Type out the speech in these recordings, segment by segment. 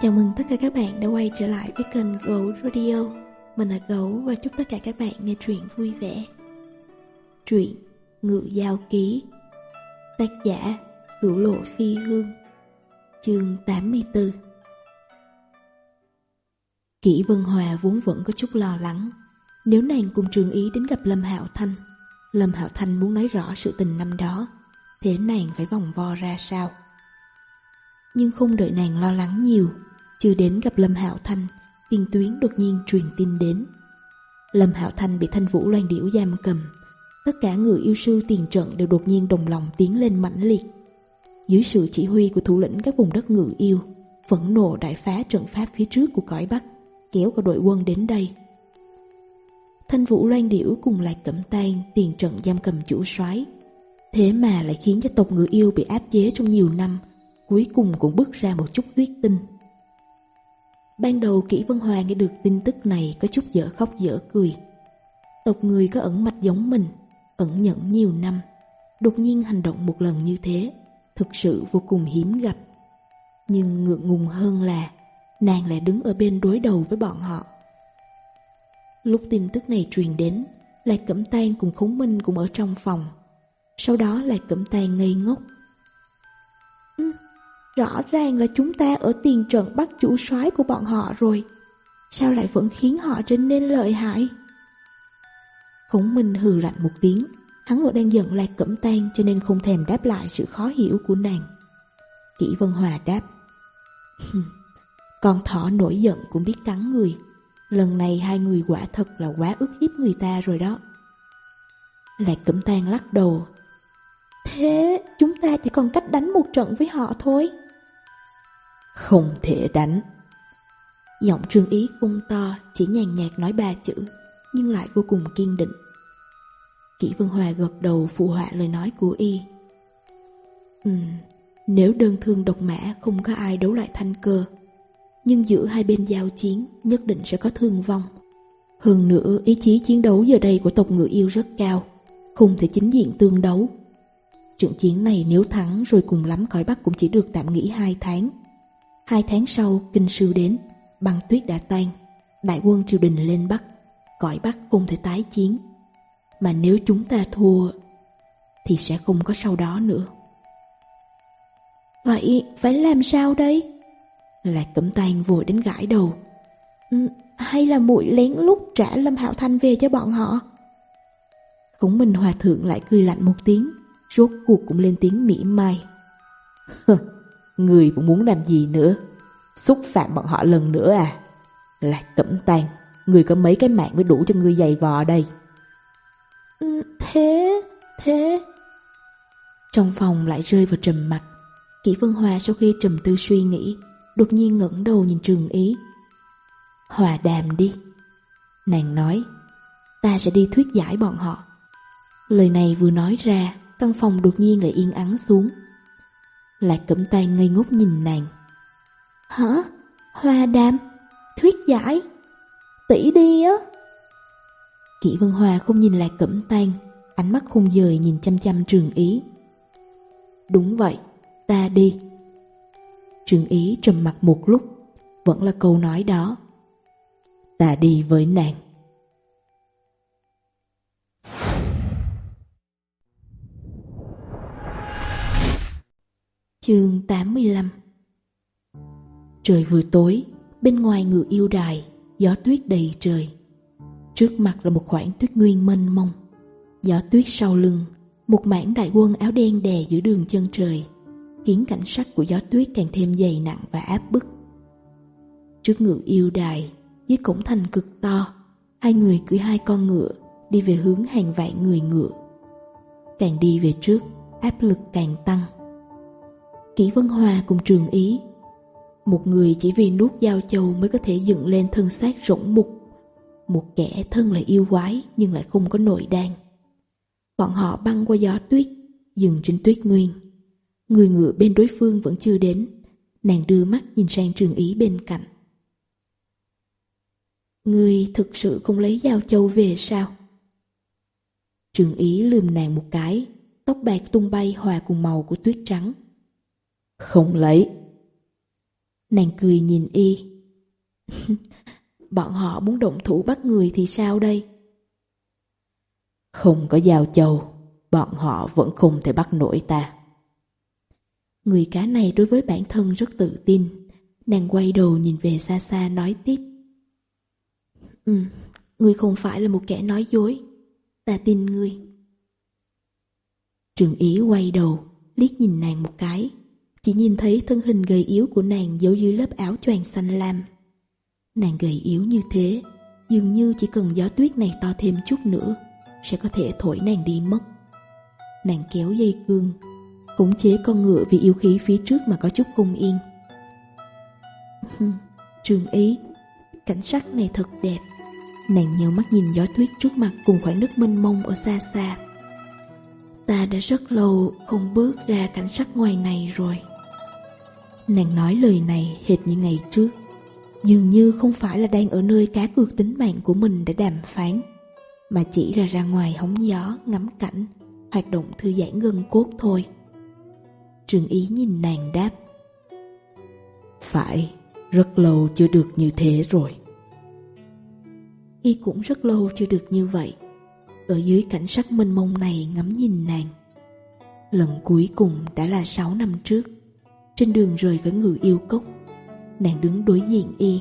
Chào mừng tất cả các bạn đã quay trở lại với kênh Gấu Radio. Mình là Gấu và chúc tất cả các bạn nghe truyện vui vẻ. Truyện Ngự Giao Ký. Tác giả Cửu Lộ Phi Hương. Chương 84 Kỷ Vân Hòa vốn vẫn có chút lo lắng. Nếu nàng cùng trường ý đến gặp Lâm Hạo Thanh, Lâm Hạo Thanh muốn nói rõ sự tình năm đó, Thế nàng phải vòng vo ra sao? nhưng không đợi nàng lo lắng nhiều. Chưa đến gặp Lâm Hạo Thanh, tiền tuyến đột nhiên truyền tin đến. Lâm Hạo Thanh bị Thanh Vũ Loan Điểu giam cầm. Tất cả người yêu sư tiền trận đều đột nhiên đồng lòng tiến lên mãnh liệt. Dưới sự chỉ huy của thủ lĩnh các vùng đất ngự yêu, phẫn nộ đại phá trận pháp phía trước của cõi Bắc, kéo cả đội quân đến đây. Thanh Vũ Loan Điểu cùng lại Cẩm Tan tiền trận giam cầm chủ soái Thế mà lại khiến cho tộc người yêu bị áp chế trong nhiều năm cuối cùng cũng bước ra một chút huyết tinh. Ban đầu Kỷ Vân Hòa nghe được tin tức này có chút dở khóc dở cười. Tộc người có ẩn mạch giống mình, ẩn nhẫn nhiều năm, đột nhiên hành động một lần như thế, thực sự vô cùng hiếm gặp. Nhưng ngượng ngùng hơn là nàng lại đứng ở bên đối đầu với bọn họ. Lúc tin tức này truyền đến, Lạc Cẩm Tang cùng Khống Minh cũng ở trong phòng. Sau đó Lạc Cẩm Tang ngây ngốc Rõ ràng là chúng ta ở tiền trận bắt chủ soái của bọn họ rồi. Sao lại vẫn khiến họ trở nên lợi hại? Khổng Minh hừ lạnh một tiếng. Hắn vẫn đang giận lạc cẩm tan cho nên không thèm đáp lại sự khó hiểu của nàng. Kỷ Vân Hòa đáp. Con thỏ nổi giận cũng biết cắn người. Lần này hai người quả thật là quá ức hiếp người ta rồi đó. Lạc Cẩm tan lắc đầu. Thế chúng ta chỉ còn cách đánh một trận với họ thôi. Không thể đánh. Giọng trương ý cung to, Chỉ nhàn nhạt nói ba chữ, Nhưng lại vô cùng kiên định. Kỷ Vân Hòa gật đầu phụ họa lời nói của y. Ừ Nếu đơn thương độc mã Không có ai đấu lại thanh cơ, Nhưng giữa hai bên giao chiến Nhất định sẽ có thương vong. Hơn nữa, ý chí chiến đấu giờ đây Của tộc ngựa yêu rất cao, Không thể chính diện tương đấu. Trận chiến này nếu thắng rồi cùng lắm cõi Bắc cũng chỉ được tạm nghỉ 2 tháng. Hai tháng sau, kinh sư đến, băng tuyết đã tan, đại quân triều đình lên bắt cõi Bắc không thể tái chiến. Mà nếu chúng ta thua, thì sẽ không có sau đó nữa. Vậy phải làm sao đây? Lạc Cẩm Tàn vội đến gãi đầu. Ừ, hay là muội lén lút trả Lâm Hạo Thanh về cho bọn họ? Khổng Minh Hòa Thượng lại cười lạnh một tiếng, rốt cuộc cũng lên tiếng mỉa mai. Người cũng muốn làm gì nữa? Xúc phạm bọn họ lần nữa à? Lạc cẩm tàn Người có mấy cái mạng mới đủ cho người dày vò đây? Ừ, thế, thế. Trong phòng lại rơi vào trầm mặt Kỷ Vân Hòa sau khi trầm tư suy nghĩ Đột nhiên ngẩng đầu nhìn trường ý. Hòa đàm đi. Nàng nói Ta sẽ đi thuyết giải bọn họ. Lời này vừa nói ra Căn phòng đột nhiên lại yên ắng xuống. Lạc cẩm tay ngây ngốc nhìn nàng Hả? Hoa đam? Thuyết giải? Tỷ đi á? Kỷ Vân Hoa không nhìn Lạc Cẩm Tan, ánh mắt không dời nhìn chăm chăm Trường Ý. Đúng vậy, ta đi. Trường Ý trầm mặt một lúc, vẫn là câu nói đó. Ta đi với nàng. Chương 85 Trời vừa tối, bên ngoài ngựa yêu đài, gió tuyết đầy trời. Trước mặt là một khoảng tuyết nguyên mênh mông. Gió tuyết sau lưng, một mảng đại quân áo đen đè giữa đường chân trời, khiến cảnh sắc của gió tuyết càng thêm dày nặng và áp bức. Trước ngựa yêu đài, dưới cổng thành cực to, hai người cưỡi hai con ngựa đi về hướng hàng vạn người ngựa. Càng đi về trước, áp lực càng tăng Kỷ Vân Hòa cùng trường ý. Một người chỉ vì nuốt giao châu mới có thể dựng lên thân xác rỗng mục. Một kẻ thân là yêu quái nhưng lại không có nội đan. Bọn họ băng qua gió tuyết, dừng trên tuyết nguyên. Người ngựa bên đối phương vẫn chưa đến, nàng đưa mắt nhìn sang trường ý bên cạnh. người thực sự không lấy giao châu về sao? Trường ý lườm nàng một cái, tóc bạc tung bay hòa cùng màu của tuyết trắng. Không lấy. Nàng cười nhìn y. Bọn họ muốn động thủ bắt người thì sao đây? Không có giao châu, bọn họ vẫn không thể bắt nổi ta. Người cá này đối với bản thân rất tự tin. Nàng quay đầu nhìn về xa xa nói tiếp. Ừ, ngươi không phải là một kẻ nói dối. Ta tin ngươi. Trường Ý quay đầu, liếc nhìn nàng một cái, chỉ nhìn thấy thân hình gầy yếu của nàng giấu dưới lớp áo choàng xanh lam. Nàng gầy yếu như thế, Dường như chỉ cần gió tuyết này to thêm chút nữa, Sẽ có thể thổi nàng đi mất. Nàng kéo dây cương, Khống chế con ngựa vì yêu khí phía trước mà có chút không yên. Trường ý, Cảnh sắc này thật đẹp. Nàng nhớ mắt nhìn gió tuyết trước mặt cùng khoảng nước mênh mông ở xa xa. Ta đã rất lâu không bước ra cảnh sắc ngoài này rồi. Nàng nói lời này hệt như ngày trước. Dường như không phải là đang ở nơi cá cược tính mạng của mình để đàm phán Mà chỉ là ra ngoài hóng gió, ngắm cảnh Hoạt động thư giãn gân cốt thôi. Trường ý nhìn nàng đáp Phải, rất lâu chưa được như thế rồi. Y cũng rất lâu chưa được như vậy. Ở dưới cảnh sắc mênh mông này ngắm nhìn nàng. Lần cuối cùng đã là 6 năm trước. Trên đường rời khỏi người yêu cốc Nàng đứng đối diện y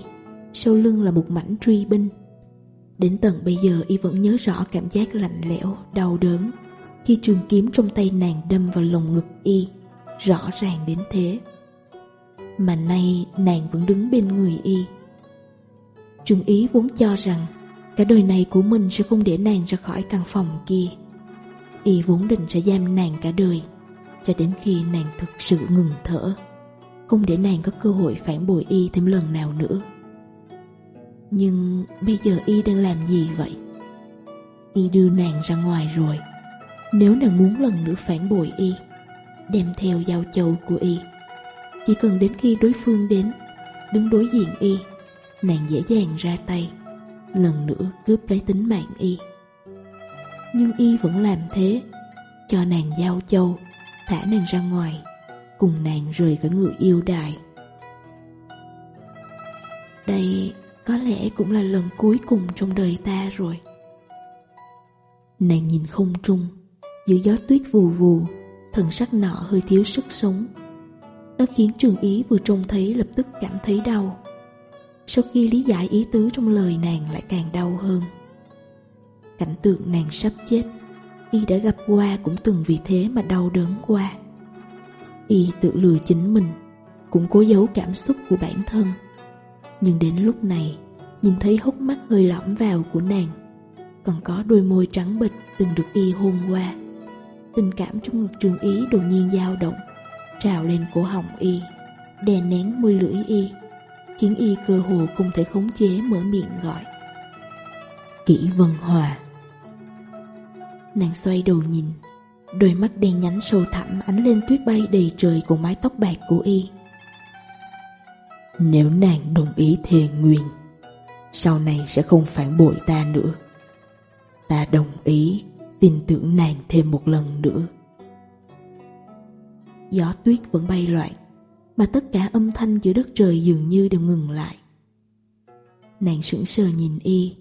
Sau lưng là một mảnh truy binh. Đến tận bây giờ y vẫn nhớ rõ cảm giác lạnh lẽo, đau đớn Khi trường kiếm trong tay nàng đâm vào lồng ngực y Rõ ràng đến thế. Mà nay nàng vẫn đứng bên người y. Trường ý vốn cho rằng Cả đời này của mình sẽ không để nàng ra khỏi căn phòng kia. Y vốn định sẽ giam nàng cả đời cho đến khi nàng thực sự ngừng thở, không để nàng có cơ hội phản bội y thêm lần nào nữa. Nhưng bây giờ y đang làm gì vậy? Y đưa nàng ra ngoài rồi. Nếu nàng muốn lần nữa phản bội y, đem theo giao châu của y, chỉ cần đến khi đối phương đến, đứng đối diện y, nàng dễ dàng ra tay, lần nữa cướp lấy tính mạng y. Nhưng y vẫn làm thế, cho nàng giao châu thả nàng ra ngoài, cùng nàng rời khỏi người yêu đài. Đây có lẽ cũng là lần cuối cùng trong đời ta rồi. Nàng nhìn không trung, giữa gió tuyết vù vù, thần sắc nọ hơi thiếu sức sống. Nó khiến trường ý vừa trông thấy lập tức cảm thấy đau. Sau khi lý giải ý tứ trong lời nàng lại càng đau hơn. Cảnh tượng nàng sắp chết y đã gặp qua cũng từng vì thế mà đau đớn qua. Y tự lừa chính mình, cũng cố giấu cảm xúc của bản thân. Nhưng đến lúc này, nhìn thấy hốc mắt hơi lõm vào của nàng, còn có đôi môi trắng bịch từng được y hôn qua. Tình cảm trong ngực trường ý đột nhiên dao động, trào lên cổ họng y, đè nén môi lưỡi y, khiến y cơ hồ không thể khống chế mở miệng gọi. Kỹ vân hòa Nàng xoay đầu nhìn. Đôi mắt đen nhánh sâu thẳm ánh lên tuyết bay đầy trời của mái tóc bạc của y. Nếu nàng đồng ý thề nguyện, Sau này sẽ không phản bội ta nữa. Ta đồng ý tin tưởng nàng thêm một lần nữa. Gió tuyết vẫn bay loạn, Mà tất cả âm thanh giữa đất trời dường như đều ngừng lại. Nàng sững sờ nhìn y.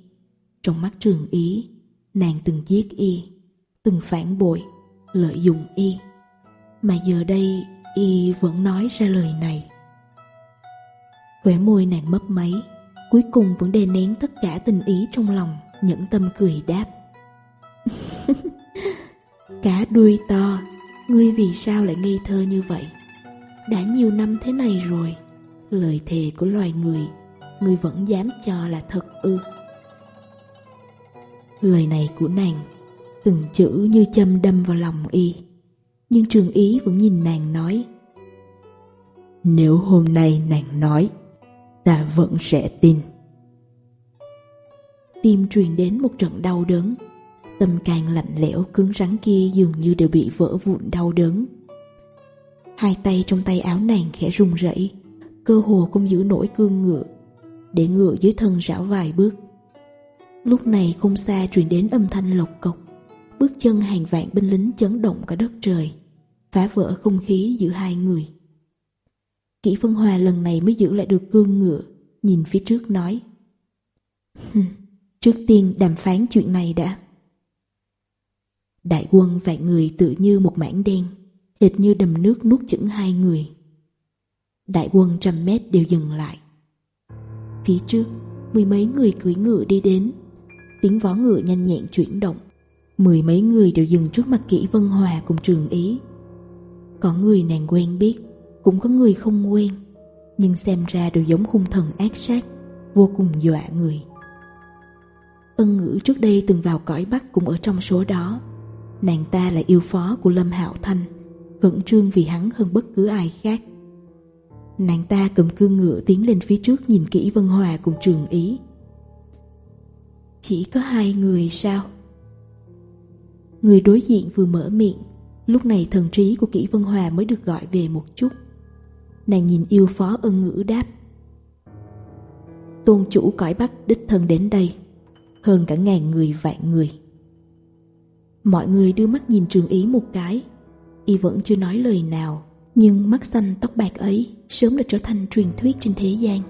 Trong mắt trường ý, Nàng từng giết y từng phản bội, lợi dụng y, mà giờ đây y vẫn nói ra lời này. Khỏe môi nàng mấp máy, cuối cùng vẫn đè nén tất cả tình ý trong lòng, nhẫn tâm cười đáp. Cá đuôi to, ngươi vì sao lại ngây thơ như vậy? Đã nhiều năm thế này rồi, lời thề của loài người, ngươi vẫn dám cho là thật ư. Lời này của nàng từng chữ như châm đâm vào lòng y. Nhưng trường ý vẫn nhìn nàng nói. Nếu hôm nay nàng nói, ta vẫn sẽ tin. Tim truyền đến một trận đau đớn, tâm càng lạnh lẽo cứng rắn kia dường như đều bị vỡ vụn đau đớn. Hai tay trong tay áo nàng khẽ run rẩy, cơ hồ không giữ nổi cương ngựa, để ngựa dưới thân rảo vài bước. Lúc này không xa truyền đến âm thanh lộc cộc bước chân hàng vạn binh lính chấn động cả đất trời, phá vỡ không khí giữa hai người. Kỷ phân Hòa lần này mới giữ lại được cương ngựa, nhìn phía trước nói. trước tiên đàm phán chuyện này đã. Đại quân vài người tự như một mảng đen, hệt như đầm nước nuốt chửng hai người. Đại quân trăm mét đều dừng lại. Phía trước, mười mấy người cưỡi ngựa đi đến, tiếng vó ngựa nhanh nhẹn chuyển động. Mười mấy người đều dừng trước mặt kỹ Vân Hòa cùng trường ý. Có người nàng quen biết, Cũng có người không quen, Nhưng xem ra đều giống hung thần ác sát, Vô cùng dọa người. Ân ngữ trước đây từng vào cõi Bắc cũng ở trong số đó. Nàng ta là yêu phó của Lâm Hạo Thanh hận trương vì hắn hơn bất cứ ai khác. Nàng ta cầm cương ngựa tiến lên phía trước nhìn kỹ Vân Hòa cùng trường ý. Chỉ có hai người sao? Người đối diện vừa mở miệng. Lúc này thần trí của Kỷ Vân Hòa mới được gọi về một chút. Nàng nhìn yêu phó ân ngữ đáp. Tôn chủ cõi bắc đích thân đến đây, Hơn cả ngàn người vạn người. Mọi người đưa mắt nhìn trường ý một cái. Y vẫn chưa nói lời nào, Nhưng mắt xanh tóc bạc ấy Sớm đã trở thành truyền thuyết trên thế gian.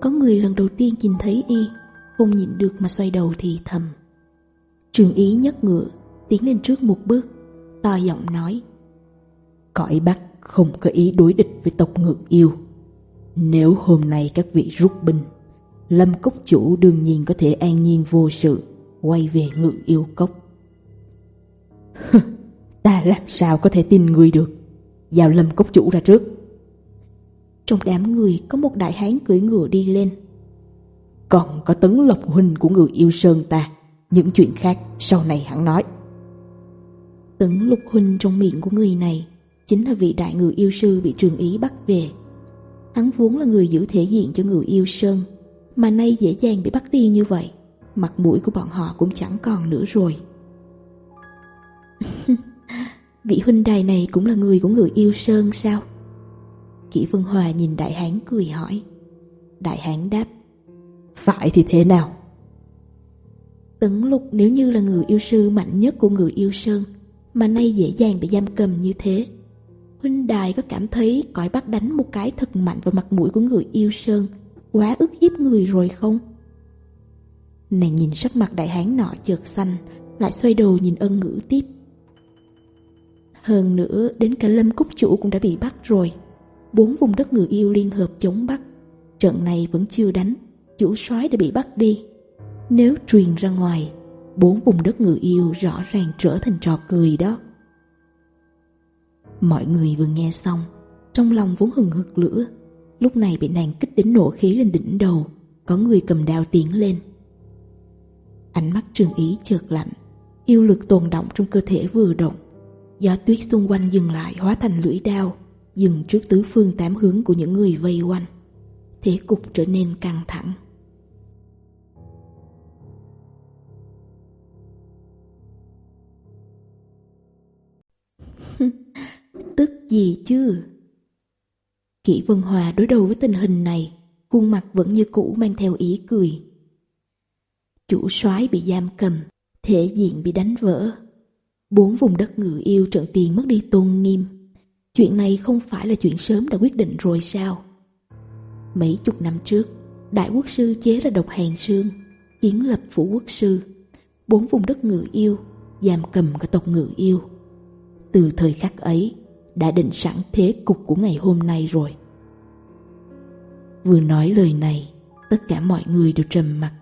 Có người lần đầu tiên nhìn thấy Y, Không nhìn được mà xoay đầu thì thầm. Trường ý nhấc ngựa tiến lên trước một bước, to giọng nói. Cõi Bắc không có ý đối địch với tộc ngự yêu. Nếu hôm nay các vị rút binh, Lâm Cốc Chủ đương nhiên có thể an nhiên vô sự, quay về ngự yêu cốc. ta làm sao có thể tin người được, giao Lâm Cốc Chủ ra trước. Trong đám người có một đại hán cưỡi ngựa đi lên. Còn có tấn lộc huynh của người yêu sơn ta, những chuyện khác sau này hẳn nói. Tấn lục huynh trong miệng của người này chính là vị đại người yêu sư bị trường ý bắt về. Hắn vốn là người giữ thể diện cho người yêu Sơn, mà nay dễ dàng bị bắt đi như vậy, mặt mũi của bọn họ cũng chẳng còn nữa rồi. vị huynh đài này cũng là người của người yêu Sơn sao? Kỷ Vân Hòa nhìn đại hán cười hỏi. Đại hán đáp, phải thì thế nào? Tấn lục nếu như là người yêu sư mạnh nhất của người yêu Sơn, mà nay dễ dàng bị giam cầm như thế. Huynh đài có cảm thấy cõi bắt đánh một cái thật mạnh vào mặt mũi của người yêu Sơn, quá ức hiếp người rồi không? Nàng nhìn sắc mặt đại hán nọ chợt xanh, lại xoay đầu nhìn ân ngữ tiếp. Hơn nữa, đến cả lâm cúc chủ cũng đã bị bắt rồi. Bốn vùng đất người yêu liên hợp chống bắt. Trận này vẫn chưa đánh, chủ soái đã bị bắt đi. Nếu truyền ra ngoài, bốn vùng đất người yêu rõ ràng trở thành trò cười đó. Mọi người vừa nghe xong, trong lòng vốn hừng hực lửa, lúc này bị nàng kích đến nổ khí lên đỉnh đầu, có người cầm đao tiến lên. Ánh mắt trường ý chợt lạnh, yêu lực tồn động trong cơ thể vừa động. Gió tuyết xung quanh dừng lại hóa thành lưỡi đao, dừng trước tứ phương tám hướng của những người vây quanh. Thế cục trở nên căng thẳng. Tức gì chứ? Kỷ Vân Hòa đối đầu với tình hình này, khuôn mặt vẫn như cũ mang theo ý cười. Chủ soái bị giam cầm, thể diện bị đánh vỡ. Bốn vùng đất ngự yêu trận tiền mất đi tôn nghiêm. Chuyện này không phải là chuyện sớm đã quyết định rồi sao? Mấy chục năm trước, Đại quốc sư chế ra độc hàng sương, kiến lập phủ quốc sư. Bốn vùng đất ngự yêu, giam cầm cả tộc ngự yêu. Từ thời khắc ấy, đã định sẵn thế cục của ngày hôm nay rồi. Vừa nói lời này, tất cả mọi người đều trầm mặc.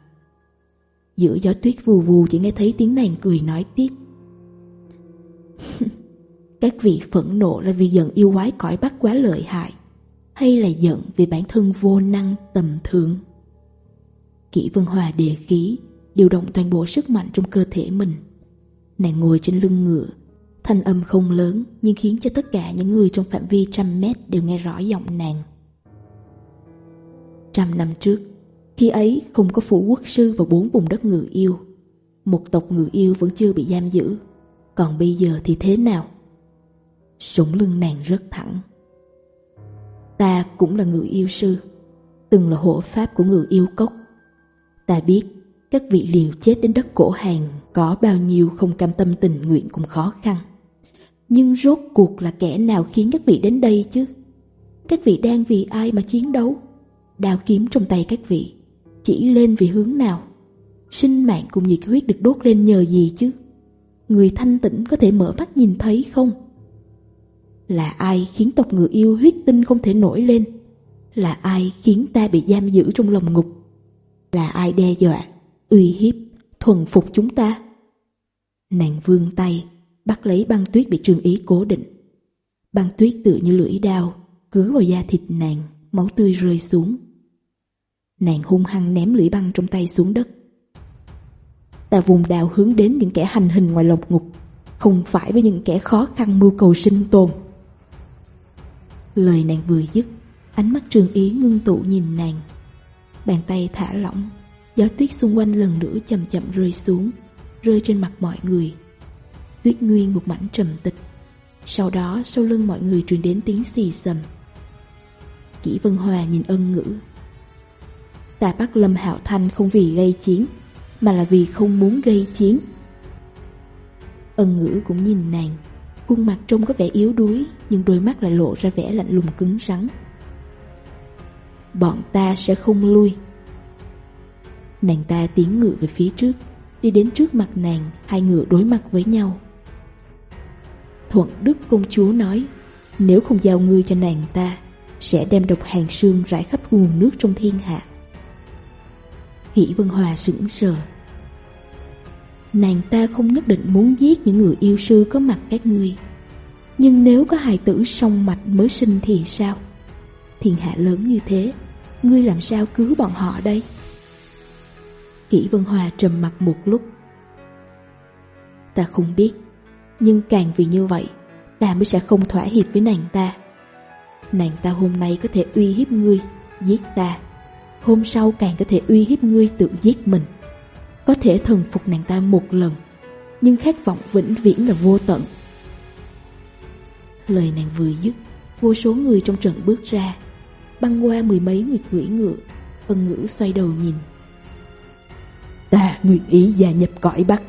Giữa gió tuyết vù vù chỉ nghe thấy tiếng nàng cười nói tiếp. Các vị phẫn nộ là vì giận yêu quái cõi bắt quá lợi hại, hay là giận vì bản thân vô năng tầm thường. Kỷ Vân Hòa đề khí, điều động toàn bộ sức mạnh trong cơ thể mình. Nàng ngồi trên lưng ngựa, Thanh âm không lớn nhưng khiến cho tất cả những người trong phạm vi trăm mét đều nghe rõ giọng nàng. Trăm năm trước, khi ấy không có phủ quốc sư và bốn vùng đất ngự yêu. Một tộc ngự yêu vẫn chưa bị giam giữ, còn bây giờ thì thế nào? Sủng lưng nàng rất thẳng. Ta cũng là ngự yêu sư, từng là hộ pháp của ngự yêu cốc. Ta biết các vị liều chết đến đất cổ hàng có bao nhiêu không cam tâm tình nguyện cùng khó khăn. Nhưng rốt cuộc là kẻ nào khiến các vị đến đây chứ? Các vị đang vì ai mà chiến đấu? Đào kiếm trong tay các vị chỉ lên vì hướng nào? Sinh mạng cùng nhiệt huyết được đốt lên nhờ gì chứ? Người thanh tĩnh có thể mở mắt nhìn thấy không? Là ai khiến tộc người yêu huyết tinh không thể nổi lên? Là ai khiến ta bị giam giữ trong lòng ngục? Là ai đe dọa, uy hiếp, thuần phục chúng ta? Nàng vương tay, bắt lấy băng tuyết bị trường ý cố định. Băng tuyết tựa như lưỡi đao, cứa vào da thịt nàng, máu tươi rơi xuống. Nàng hung hăng ném lưỡi băng trong tay xuống đất. Ta vùng đào hướng đến những kẻ hành hình ngoài lồng ngục, không phải với những kẻ khó khăn mưu cầu sinh tồn. Lời nàng vừa dứt, ánh mắt trường ý ngưng tụ nhìn nàng. Bàn tay thả lỏng, gió tuyết xung quanh lần nữa chậm chậm rơi xuống, rơi trên mặt mọi người. Tuyết nguyên một mảnh trầm tịch. Sau đó, sau lưng mọi người truyền đến tiếng xì xầm. Kỷ Vân Hòa nhìn ân ngữ. Ta bắt Lâm Hạo Thanh không vì gây chiến, Mà là vì không muốn gây chiến. Ân ngữ cũng nhìn nàng. Khuôn mặt trông có vẻ yếu đuối, Nhưng đôi mắt lại lộ ra vẻ lạnh lùng cứng rắn. Bọn ta sẽ không lui. Nàng ta tiến ngựa về phía trước, Đi đến trước mặt nàng, Hai ngựa đối mặt với nhau. Thuận Đức công chúa nói, Nếu không giao ngươi cho nàng ta, Sẽ đem độc hàng sương rải khắp nguồn nước trong thiên hạ. Kỷ Vân Hòa sững sờ. Nàng ta không nhất định muốn giết những người yêu sư có mặt các ngươi, Nhưng nếu có hài tử song mạch mới sinh thì sao? Thiên hạ lớn như thế, Ngươi làm sao cứu bọn họ đây? Kỷ Vân Hòa trầm mặt một lúc. Ta không biết nhưng càng vì như vậy, Ta mới sẽ không thỏa hiệp với nàng ta. Nàng ta hôm nay có thể uy hiếp ngươi, Giết ta. Hôm sau càng có thể uy hiếp ngươi tự giết mình. Có thể thần phục nàng ta một lần, Nhưng khát vọng vĩnh viễn là vô tận. Lời nàng vừa dứt, Vô số người trong trận bước ra. Băng qua mười mấy người quỷ ngựa, Ân ngữ xoay đầu nhìn. Ta nguyện ý gia nhập cõi Bắc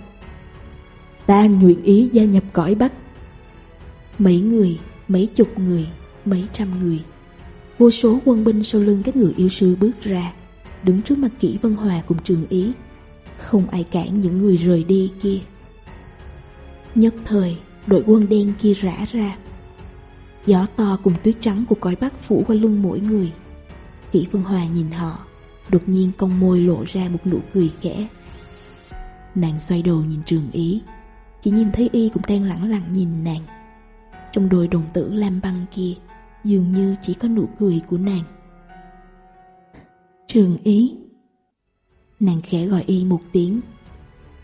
ta nguyện ý gia nhập cõi Bắc. Mấy người, mấy chục người, mấy trăm người, vô số quân binh sau lưng các người yêu sư bước ra, đứng trước mặt kỹ Vân Hòa cùng trường ý. Không ai cản những người rời đi kia. Nhất thời, đội quân đen kia rã ra. Gió to cùng tuyết trắng của cõi Bắc phủ qua lưng mỗi người. Kỷ Vân Hòa nhìn họ, đột nhiên cong môi lộ ra một nụ cười khẽ. Nàng xoay đầu nhìn trường ý, chỉ nhìn thấy y cũng đang lẳng lặng nhìn nàng. Trong đôi đồng tử lam băng kia, Dường như chỉ có nụ cười của nàng. Trường ý. Nàng khẽ gọi y một tiếng.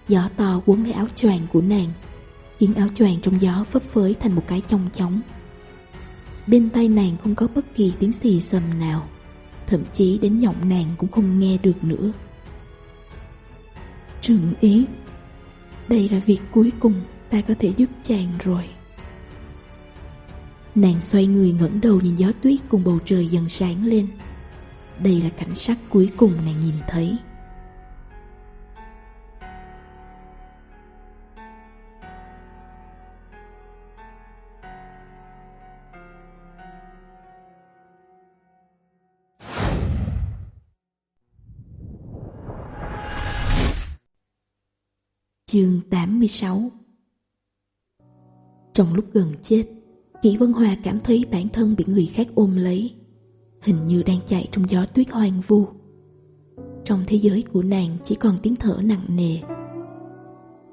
Gió to quấn lấy áo choàng của nàng, Khiến áo choàng trong gió phấp phới thành một cái trong chóng. Bên tay nàng không có bất kỳ tiếng xì sầm nào, Thậm chí đến giọng nàng cũng không nghe được nữa. Trường ý. Đây là việc cuối cùng ta có thể giúp chàng rồi. Nàng xoay người ngẩng đầu nhìn gió tuyết cùng bầu trời dần sáng lên. Đây là cảnh sắc cuối cùng nàng nhìn thấy. Chương 86 Trong lúc gần chết, Kỷ Vân Hòa cảm thấy bản thân bị người khác ôm lấy, hình như đang chạy trong gió tuyết hoang vu. Trong thế giới của nàng chỉ còn tiếng thở nặng nề.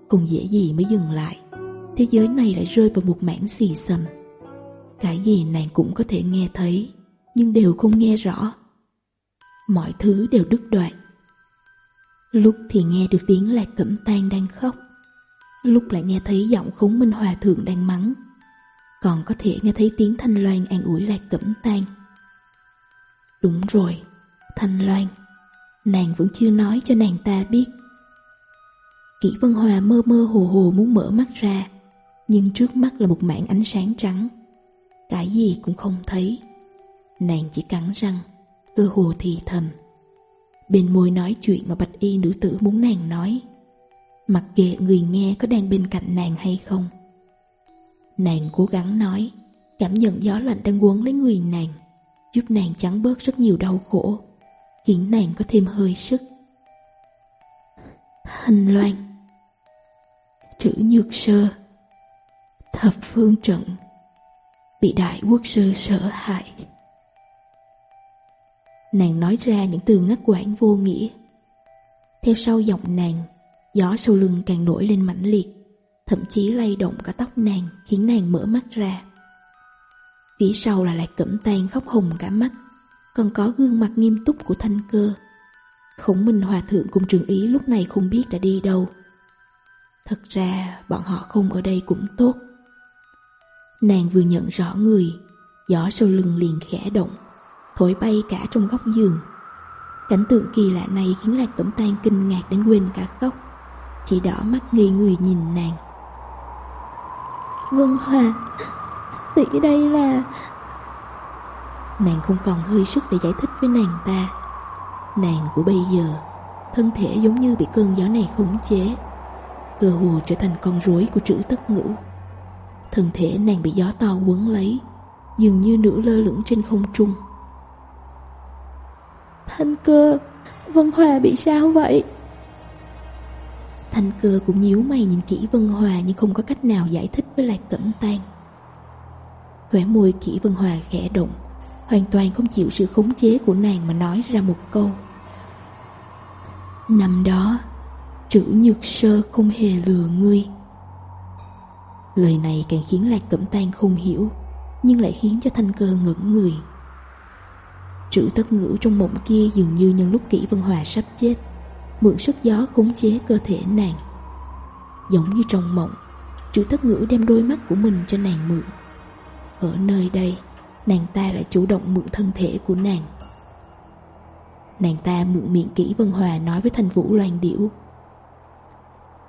Không dễ gì mới dừng lại, thế giới này lại rơi vào một mảng xì xầm. Cái gì nàng cũng có thể nghe thấy, nhưng đều không nghe rõ. Mọi thứ đều đứt đoạn, Lúc thì nghe được tiếng Lạc Cẩm Tan đang khóc. Lúc lại nghe thấy giọng khốn Minh Hòa Thượng đang mắng. Còn có thể nghe thấy tiếng Thanh Loan an ủi Lạc Cẩm Tan Đúng rồi, Thanh Loan. Nàng vẫn chưa nói cho nàng ta biết. Kỷ Vân Hòa mơ mơ hồ hồ muốn mở mắt ra Nhưng trước mắt là một mảng ánh sáng trắng. Cái gì cũng không thấy. Nàng chỉ cắn răng Cơ hồ thì thầm bên môi nói chuyện mà bạch y nữ tử muốn nàng nói. Mặc kệ người nghe có đang bên cạnh nàng hay không. Nàng cố gắng nói, cảm nhận gió lạnh đang quấn lấy người nàng, giúp nàng trắng bớt rất nhiều đau khổ, khiến nàng có thêm hơi sức. Thanh Loan chữ Nhược Sơ Thập Phương Trận Bị Đại Quốc Sư sợ hại Nàng nói ra những từ ngắt quãng vô nghĩa. Theo sau giọng nàng, Gió sau lưng càng nổi lên mãnh liệt, Thậm chí lay động cả tóc nàng, Khiến nàng mở mắt ra. Phía sau là lại cẩm tan khóc hồng cả mắt, Còn có gương mặt nghiêm túc của thanh cơ. Khổng Minh Hòa Thượng cùng trường ý lúc này không biết đã đi đâu. Thật ra, bọn họ không ở đây cũng tốt. Nàng vừa nhận rõ người, Gió sau lưng liền khẽ động thổi bay cả trong góc giường. Cảnh tượng kỳ lạ này khiến Lạc Cẩm Tan kinh ngạc đến quên cả khóc. Chị đỏ mắt nghi người nhìn nàng. Vân Hòa, tỷ đây là... Nàng không còn hơi sức để giải thích với nàng ta. Nàng của bây giờ, thân thể giống như bị cơn gió này khống chế. Cơ hồ trở thành con rối của trữ tất ngữ. Thân thể nàng bị gió to quấn lấy, dường như nửa lơ lửng trên không trung. Thanh cơ, Vân Hòa bị sao vậy? Thanh cơ cũng nhíu mày nhìn kỹ Vân Hòa nhưng không có cách nào giải thích với Lạc Cẩm Tan. Khỏe môi kỹ Vân Hòa khẽ động, hoàn toàn không chịu sự khống chế của nàng mà nói ra một câu. Năm đó, trữ nhược sơ không hề lừa ngươi. Lời này càng khiến Lạc Cẩm Tan không hiểu, nhưng lại khiến cho Thanh cơ ngẩn người chữ thất ngữ trong mộng kia dường như nhân lúc kỹ Vân Hòa sắp chết, Mượn sức gió khống chế cơ thể nàng. Giống như trong mộng chữ thất ngữ đem đôi mắt của mình cho nàng mượn. Ở nơi đây, Nàng ta lại chủ động mượn thân thể của nàng. Nàng ta mượn miệng kỹ Vân Hòa nói với thành vũ loàn điểu.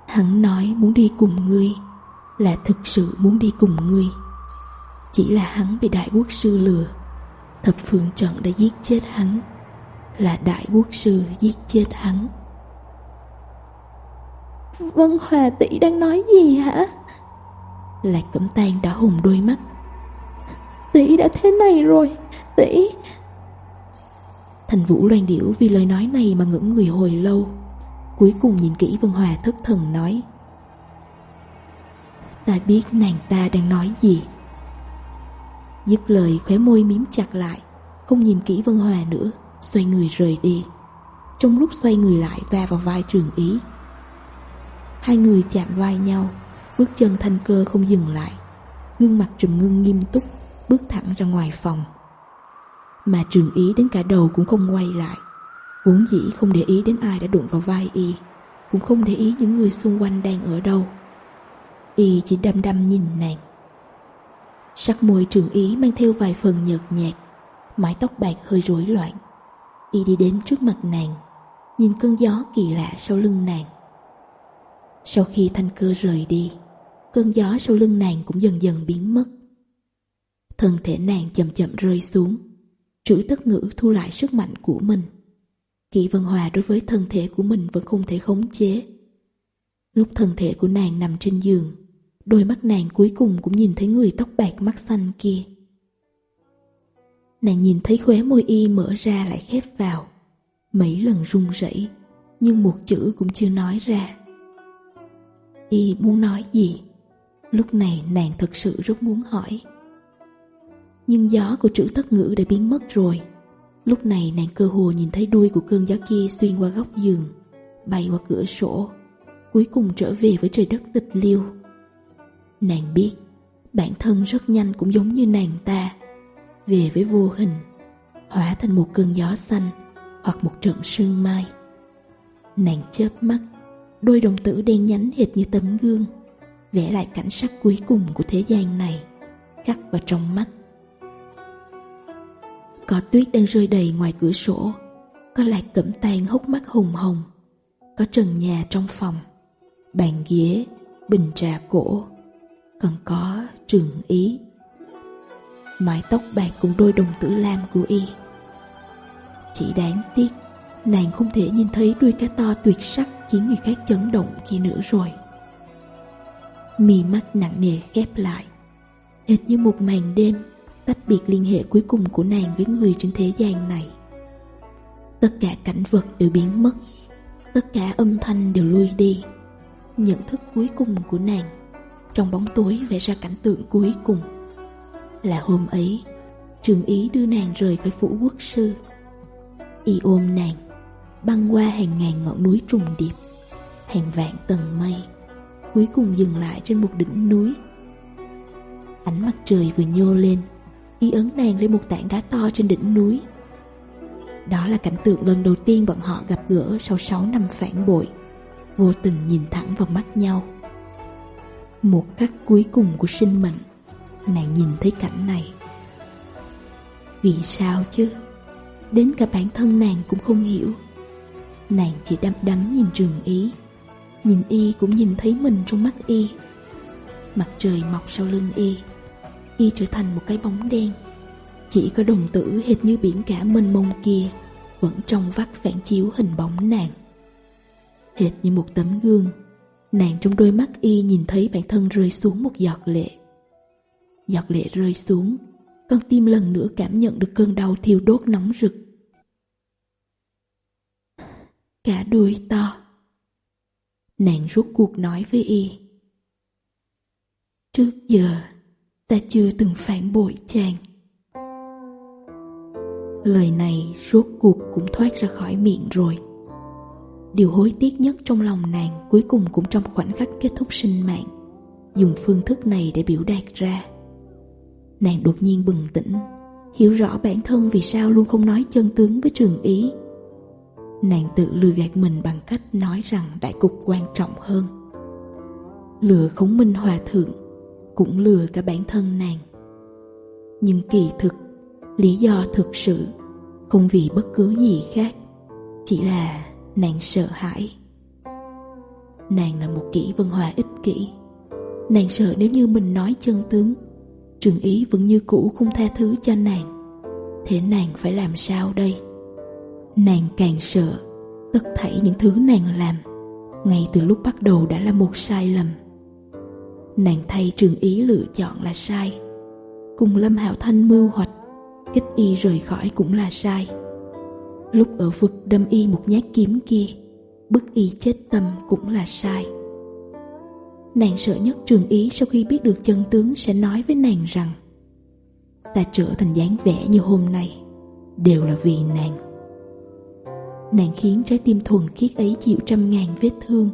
Hắn nói muốn đi cùng ngươi, Là thực sự muốn đi cùng ngươi. Chỉ là hắn bị đại quốc sư lừa thập phương trận đã giết chết hắn là đại quốc sư giết chết hắn. Vân hòa tỷ đang nói gì hả? Lạc cẩm tang đã hùng đôi mắt. Tỷ đã thế này rồi tỷ. Thành vũ loan điểu vì lời nói này mà ngưỡng người hồi lâu cuối cùng nhìn kỹ vân hòa thất thần nói ta biết nàng ta đang nói gì. Dứt lời, khóe môi miếm chặt lại, Không nhìn kỹ Vân Hòa nữa, Xoay người rời đi. Trong lúc xoay người lại, va vào vai trường ý. Hai người chạm vai nhau, Bước chân thanh cơ không dừng lại. Gương mặt trùm ngưng nghiêm túc, Bước thẳng ra ngoài phòng. Mà trường ý đến cả đầu cũng không quay lại. Vốn dĩ không để ý đến ai đã đụng vào vai y, Cũng không để ý những người xung quanh đang ở đâu. Y chỉ đâm đâm nhìn nàng. Sắc môi trường Ý mang theo vài phần nhợt nhạt, Mái tóc bạc hơi rối loạn. Y đi đến trước mặt nàng, Nhìn cơn gió kỳ lạ sau lưng nàng. Sau khi thanh cơ rời đi, Cơn gió sau lưng nàng cũng dần dần biến mất. Thân thể nàng chậm chậm rơi xuống, Trữ tất ngữ thu lại sức mạnh của mình. Kỳ Vân Hòa đối với thân thể của mình vẫn không thể khống chế. Lúc thân thể của nàng nằm trên giường Đôi mắt nàng cuối cùng cũng nhìn thấy người tóc bạc mắt xanh kia. Nàng nhìn thấy khóe môi y mở ra lại khép vào, mấy lần run rẩy, nhưng một chữ cũng chưa nói ra. Y muốn nói gì? Lúc này nàng thật sự rất muốn hỏi. Nhưng gió của chữ tất ngữ đã biến mất rồi. Lúc này nàng cơ hồ nhìn thấy đuôi của cơn gió kia xuyên qua góc giường, bay qua cửa sổ, cuối cùng trở về với trời đất tịch liêu. Nàng biết, bản thân rất nhanh cũng giống như nàng ta. Về với vô hình, Hóa thành một cơn gió xanh Hoặc một trận sương mai. Nàng chớp mắt, Đôi đồng tử đen nhánh hệt như tấm gương, Vẽ lại cảnh sắc cuối cùng của thế gian này Cắt vào trong mắt. Có tuyết đang rơi đầy ngoài cửa sổ, Có lạc cẩm tàn hốc mắt hồng hồng, Có trần nhà trong phòng, Bàn ghế, Bình trà cổ cần có trường ý. Mái tóc bạc cùng đôi đồng tử lam của y. Chỉ đáng tiếc, nàng không thể nhìn thấy đuôi cá to tuyệt sắc khiến người khác chấn động khi nữa rồi. Mì mắt nặng nề khép lại. Hệt như một màn đêm, tách biệt liên hệ cuối cùng của nàng với người trên thế gian này. Tất cả cảnh vật đều biến mất. Tất cả âm thanh đều lui đi. Nhận thức cuối cùng của nàng trong bóng tối vẽ ra cảnh tượng cuối cùng. Là hôm ấy, trường ý đưa nàng rời khỏi phủ quốc sư. Y ôm nàng, băng qua hàng ngàn ngọn núi trùng điệp, hàng vạn tầng mây, cuối cùng dừng lại trên một đỉnh núi. Ánh mặt trời vừa nhô lên, y ấn nàng lên một tảng đá to trên đỉnh núi. Đó là cảnh tượng lần đầu tiên bọn họ gặp gỡ sau 6 năm phản bội, vô tình nhìn thẳng vào mắt nhau một khắc cuối cùng của sinh mệnh. Nàng nhìn thấy cảnh này. Vì sao chứ? Đến cả bản thân nàng cũng không hiểu. Nàng chỉ đăm đắm nhìn trường ý nhìn y cũng nhìn thấy mình trong mắt y. Mặt trời mọc sau lưng y. Y trở thành một cái bóng đen. Chỉ có đồng tử hệt như biển cả mênh mông kia, vẫn trong vắt phản chiếu hình bóng nàng. Hệt như một tấm gương. Nàng trong đôi mắt y nhìn thấy bản thân rơi xuống một giọt lệ. Giọt lệ rơi xuống, Con tim lần nữa cảm nhận được cơn đau thiêu đốt nóng rực. Cả đuôi to. Nàng rút cuộc nói với y. Trước giờ, Ta chưa từng phản bội chàng. Lời này rốt cuộc cũng thoát ra khỏi miệng rồi. Điều hối tiếc nhất trong lòng nàng cuối cùng cũng trong khoảnh khắc kết thúc sinh mạng. Dùng phương thức này để biểu đạt ra. Nàng đột nhiên bừng tỉnh, Hiểu rõ bản thân vì sao luôn không nói chân tướng với trường ý. Nàng tự lừa gạt mình bằng cách nói rằng đại cục quan trọng hơn. Lừa khống minh hòa thượng, Cũng lừa cả bản thân nàng. Nhưng kỳ thực, Lý do thực sự Không vì bất cứ gì khác, Chỉ là nàng sợ hãi. Nàng là một kỹ vân hòa ích kỷ. Nàng sợ nếu như mình nói chân tướng, trường ý vẫn như cũ không tha thứ cho nàng, thế nàng phải làm sao đây? Nàng càng sợ, tất thảy những thứ nàng làm, ngay từ lúc bắt đầu đã là một sai lầm. Nàng thay trường ý lựa chọn là sai. Cùng lâm hạo thanh mưu hoạch kích y rời khỏi cũng là sai. Lúc ở vực đâm y một nhát kiếm kia, Bức y chết tâm cũng là sai. Nàng sợ nhất trường ý sau khi biết được chân tướng Sẽ nói với nàng rằng, Ta trở thành dáng vẻ như hôm nay, Đều là vì nàng. Nàng khiến trái tim thuần khiết ấy chịu trăm ngàn vết thương,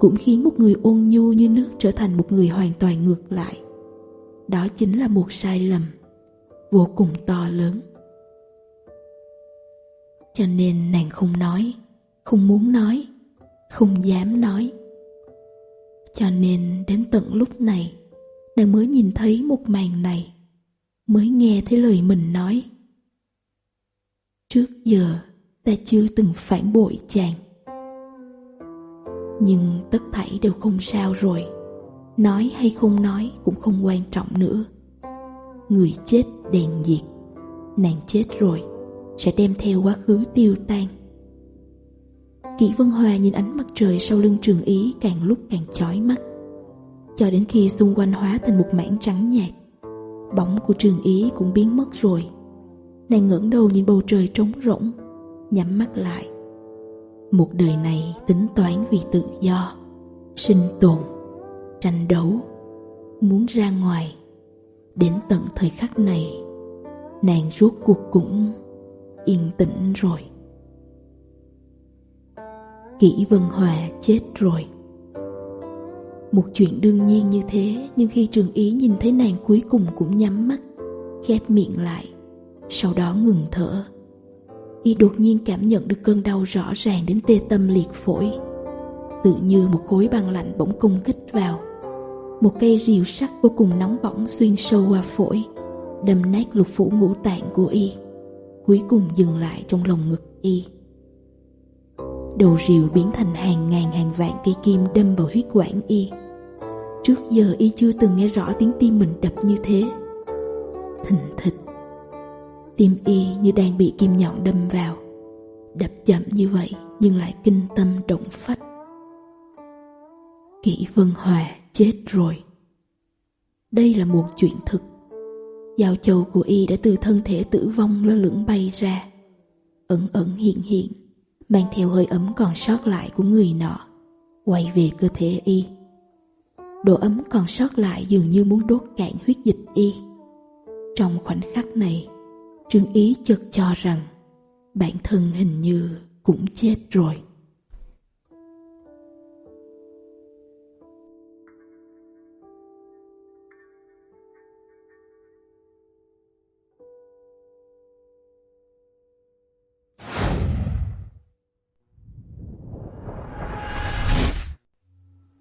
Cũng khiến một người ôn nhu như nước trở thành một người hoàn toàn ngược lại. Đó chính là một sai lầm Vô cùng to lớn cho nên nàng không nói, không muốn nói, không dám nói. Cho nên đến tận lúc này, nàng mới nhìn thấy một màn này, mới nghe thấy lời mình nói. Trước giờ, ta chưa từng phản bội chàng. Nhưng tất thảy đều không sao rồi, nói hay không nói cũng không quan trọng nữa. Người chết đèn diệt, nàng chết rồi sẽ đem theo quá khứ tiêu tan. Kỷ vân hòa nhìn ánh mặt trời sau lưng trường ý càng lúc càng chói mắt, cho đến khi xung quanh hóa thành một mảng trắng nhạt, bóng của trường ý cũng biến mất rồi. Nàng ngưỡng đầu nhìn bầu trời trống rỗng, nhắm mắt lại. Một đời này tính toán vì tự do, sinh tồn, tranh đấu, muốn ra ngoài. Đến tận thời khắc này, nàng rốt cuộc cũng yên tĩnh rồi. Kỷ vân hòa chết rồi. Một chuyện đương nhiên như thế, nhưng khi trường ý nhìn thấy nàng cuối cùng cũng nhắm mắt, khép miệng lại, sau đó ngừng thở. Y đột nhiên cảm nhận được cơn đau rõ ràng đến tê tâm liệt phổi, tự như một khối băng lạnh bỗng cung kích vào. Một cây rìu sắc vô cùng nóng bỏng xuyên sâu qua phổi, đâm nát lục phủ ngũ tạng của y cuối cùng dừng lại trong lồng ngực y. Đầu rìu biến thành hàng ngàn hàng vạn cây kim đâm vào huyết quản y. Trước giờ y chưa từng nghe rõ tiếng tim mình đập như thế. Thình thịch. Tim y như đang bị kim nhọn đâm vào. Đập chậm như vậy nhưng lại kinh tâm động phách. Kỷ Vân Hòa chết rồi. Đây là một chuyện thực Dạo châu của y đã từ thân thể tử vong lơ lửng bay ra. Ẩn ẩn hiện hiện, Mang theo hơi ấm còn sót lại của người nọ, Quay về cơ thể y. Độ ấm còn sót lại dường như muốn đốt cạn huyết dịch y. Trong khoảnh khắc này, Trương Ý chợt cho rằng Bản thân hình như cũng chết rồi.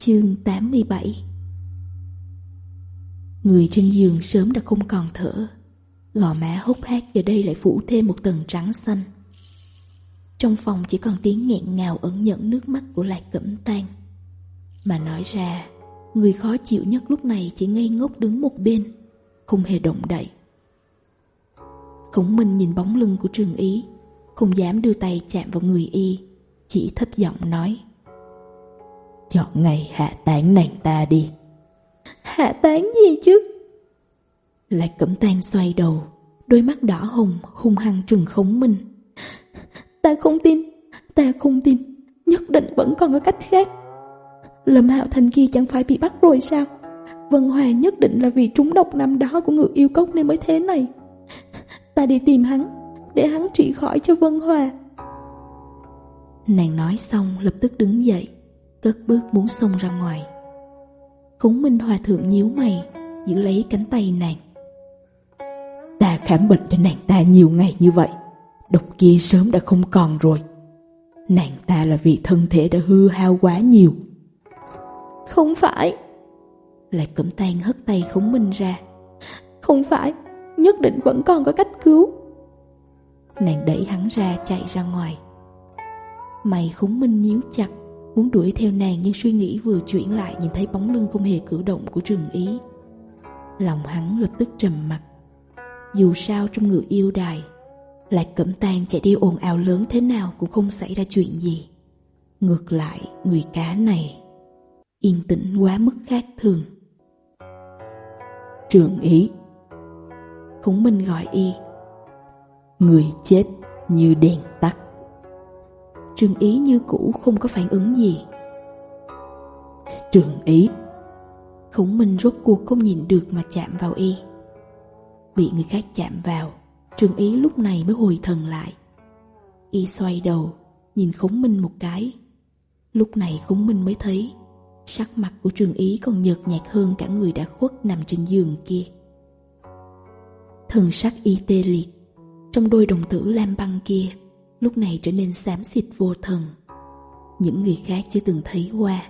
Chương 87 Người trên giường sớm đã không còn thở. Gò má hốc hác giờ đây lại phủ thêm một tầng trắng xanh. Trong phòng chỉ còn tiếng nghẹn ngào ẩn nhẫn nước mắt của Lạc Cẩm Tan Mà nói ra, Người khó chịu nhất lúc này chỉ ngây ngốc đứng một bên, Không hề động đậy. Khổng Minh nhìn bóng lưng của Trường Ý Không dám đưa tay chạm vào người y, Chỉ thấp giọng nói chọn ngày hạ tán nàng ta đi. Hạ tán gì chứ? Lạc Cẩm Tang xoay đầu, đôi mắt đỏ hồng hung hăng trừng khống mình. Ta không tin, ta không tin, nhất định vẫn còn có cách khác. Lâm Hạo Thành kia chẳng phải bị bắt rồi sao? Vân Hòa nhất định là vì trúng độc năm đó của người yêu cốc nên mới thế này. Ta đi tìm hắn, để hắn trị khỏi cho Vân Hòa. Nàng nói xong lập tức đứng dậy, cất bước muốn xông ra ngoài. Khúng minh hòa thượng nhíu mày giữ lấy cánh tay nàng. Ta khám bệnh cho nàng ta nhiều ngày như vậy độc kia sớm đã không còn rồi. Nàng ta là vì thân thể đã hư hao quá nhiều. Không phải. Lại cẩm tan hất tay Khúng minh ra. Không phải nhất định vẫn còn có cách cứu. Nàng đẩy hắn ra chạy ra ngoài. Mày Khúng minh nhíu chặt. Muốn đuổi theo nàng nhưng suy nghĩ vừa chuyển lại nhìn thấy bóng lưng không hề cử động của trường ý. Lòng hắn lập tức trầm mặt. Dù sao trong người yêu đài, Lạc Cẩm Tang chạy đi ồn ào lớn thế nào cũng không xảy ra chuyện gì. Ngược lại, người cá này yên tĩnh quá mức khác thường. Trường ý Khủng Minh gọi y Người chết như đèn tắt Trương Ý như cũ không có phản ứng gì. Trương Ý Khổng Minh rốt cuộc không nhìn được mà chạm vào y. Bị người khác chạm vào, Trương Ý lúc này mới hồi thần lại. Y xoay đầu, nhìn Khổng Minh một cái. Lúc này Khổng Minh mới thấy, sắc mặt của Trương Ý còn nhợt nhạt hơn cả người đã khuất nằm trên giường kia. Thần sắc y tê liệt, trong đôi đồng tử lam băng kia lúc này trở nên xám xịt vô thần. Những người khác chưa từng thấy qua,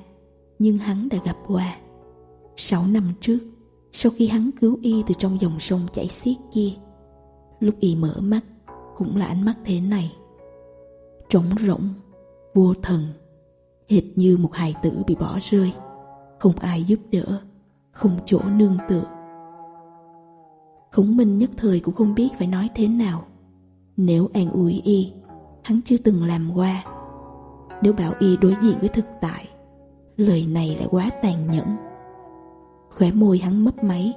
nhưng hắn đã gặp qua. Sáu năm trước, sau khi hắn cứu y từ trong dòng sông chảy xiết kia, lúc y mở mắt cũng là ánh mắt thế này. Trống rỗng, vô thần, hệt như một hài tử bị bỏ rơi, không ai giúp đỡ, không chỗ nương tựa. Khổng Minh nhất thời cũng không biết phải nói thế nào. Nếu an ủi y hắn chưa từng làm qua. Nếu bảo y đối diện với thực tại, lời này lại quá tàn nhẫn. Khóe môi hắn mấp máy,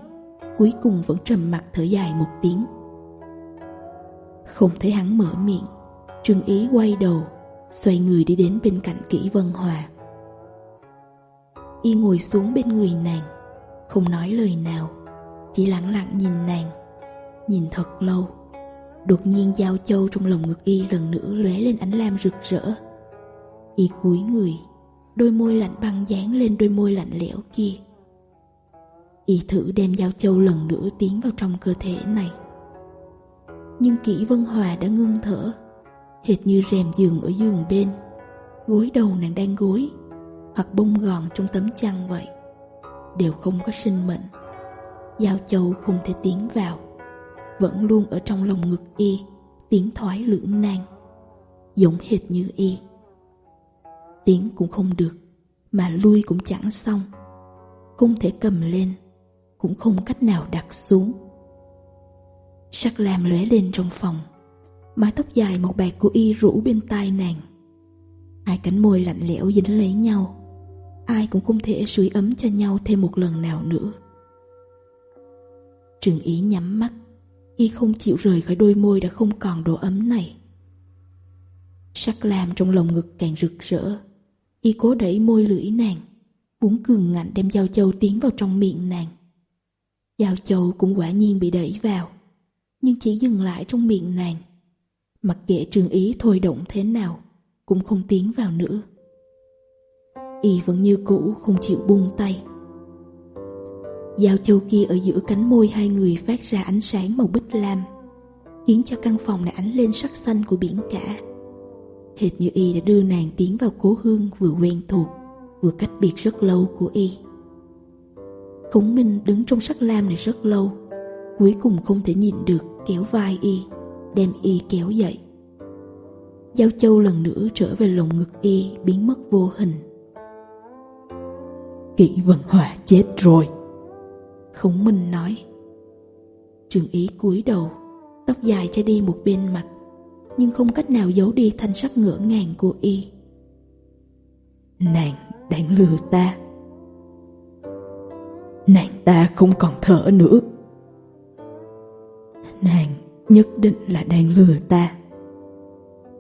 cuối cùng vẫn trầm mặc thở dài một tiếng. Không thấy hắn mở miệng, trương ý quay đầu, xoay người đi đến bên cạnh kỹ vân hòa. Y ngồi xuống bên người nàng, không nói lời nào, chỉ lặng lặng nhìn nàng, nhìn thật lâu. Đột nhiên dao châu trong lồng ngực y lần nữa lóe lên ánh lam rực rỡ. Y cúi người, Đôi môi lạnh băng dán lên đôi môi lạnh lẽo kia. Y thử đem dao châu lần nữa tiến vào trong cơ thể này. Nhưng kỹ vân hòa đã ngưng thở, Hệt như rèm giường ở giường bên. Gối đầu nàng đang gối, Hoặc bông gòn trong tấm chăn vậy. Đều không có sinh mệnh. Dao châu không thể tiến vào vẫn luôn ở trong lòng ngực y tiếng thoái lưỡng nàng, giống hệt như y. Tiếng cũng không được mà lui cũng chẳng xong. Không thể cầm lên cũng không cách nào đặt xuống. Sắc làm lóe lên trong phòng mái tóc dài màu bạc của y rủ bên tai nàng. Hai cánh môi lạnh lẽo dính lấy nhau ai cũng không thể sưởi ấm cho nhau thêm một lần nào nữa. Trường ý nhắm mắt. Y không chịu rời khỏi đôi môi đã không còn độ ấm này. Sắc lam trong lồng ngực càng rực rỡ, Y cố đẩy môi lưỡi nàng Muốn cường ngạnh đem dao châu tiến vào trong miệng nàng. Dao châu cũng quả nhiên bị đẩy vào, Nhưng chỉ dừng lại trong miệng nàng. Mặc kệ trường ý thôi động thế nào, Cũng không tiến vào nữa. Y vẫn như cũ không chịu buông tay. Dao châu kia ở giữa cánh môi hai người phát ra ánh sáng màu bích lam, Khiến cho căn phòng này ánh lên sắc xanh của biển cả. Hệt như y đã đưa nàng tiến vào cố hương vừa quen thuộc, Vừa cách biệt rất lâu của y. Khổng Minh đứng trong sắc lam này rất lâu, Cuối cùng không thể nhìn được kéo vai y, Đem y kéo dậy. Giao châu lần nữa trở về lồng ngực y, biến mất vô hình. Kỵ Vân Hòa chết rồi. Khổng Minh nói. Trường ý cúi đầu, Tóc dài che đi một bên mặt, Nhưng không cách nào giấu đi thanh sắc ngỡ ngàng của y. Nàng đang lừa ta. Nàng ta không còn thở nữa. Nàng nhất định là đang lừa ta.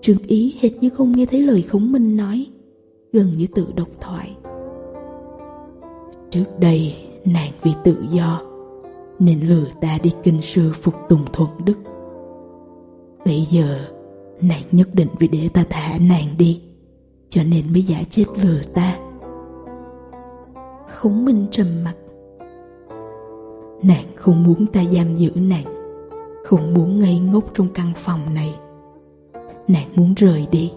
Trường ý hệt như không nghe thấy lời khổng minh nói, Gần như tự độc thoại. Trước đây nàng vì tự do, nên lừa ta đi kinh sư phục tùng thuận đức. Bây giờ, nàng nhất định vì để ta thả nàng đi, cho nên mới giả chết lừa ta. Khổng minh trầm mặt. Nàng không muốn ta giam giữ nàng, không muốn ngây ngốc trong căn phòng này. Nàng muốn rời đi.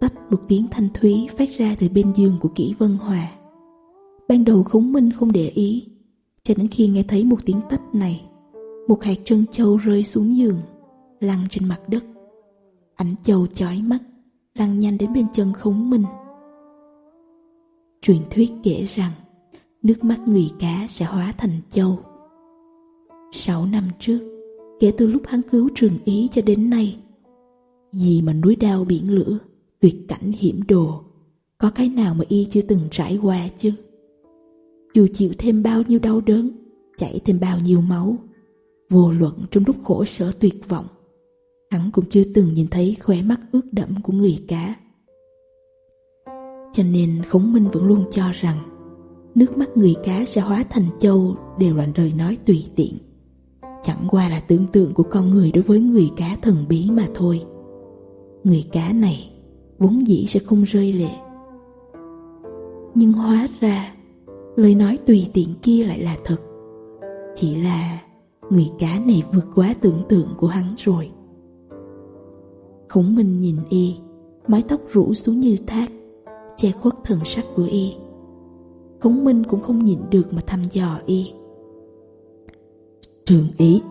Tách một tiếng thanh thúy phát ra từ bên giường của kỹ vân hòa. Ban đầu khống minh không để ý, Cho đến khi nghe thấy một tiếng tách này, Một hạt trân châu rơi xuống giường, Lăn trên mặt đất. Ảnh châu chói mắt, Lăn nhanh đến bên chân khống minh. Truyền thuyết kể rằng, Nước mắt người cá sẽ hóa thành châu. Sáu năm trước, Kể từ lúc hắn cứu trường Ý cho đến nay, Gì mà núi đao biển lửa, Tuyệt cảnh hiểm đồ, Có cái nào mà y chưa từng trải qua chứ? dù chịu thêm bao nhiêu đau đớn, chảy thêm bao nhiêu máu, vô luận trong lúc khổ sở tuyệt vọng, hắn cũng chưa từng nhìn thấy khóe mắt ướt đẫm của người cá. Cho nên khống Minh vẫn luôn cho rằng nước mắt người cá sẽ hóa thành châu đều là lời nói tùy tiện. Chẳng qua là tưởng tượng của con người đối với người cá thần bí mà thôi. Người cá này vốn dĩ sẽ không rơi lệ. Nhưng hóa ra lời nói tùy tiện kia lại là thật. Chỉ là người cá này vượt quá tưởng tượng của hắn rồi. Khổng minh nhìn y, mái tóc rũ xuống như thác, che khuất thần sắc của y. Khổng minh cũng không nhìn được mà thăm dò y. Trường ý,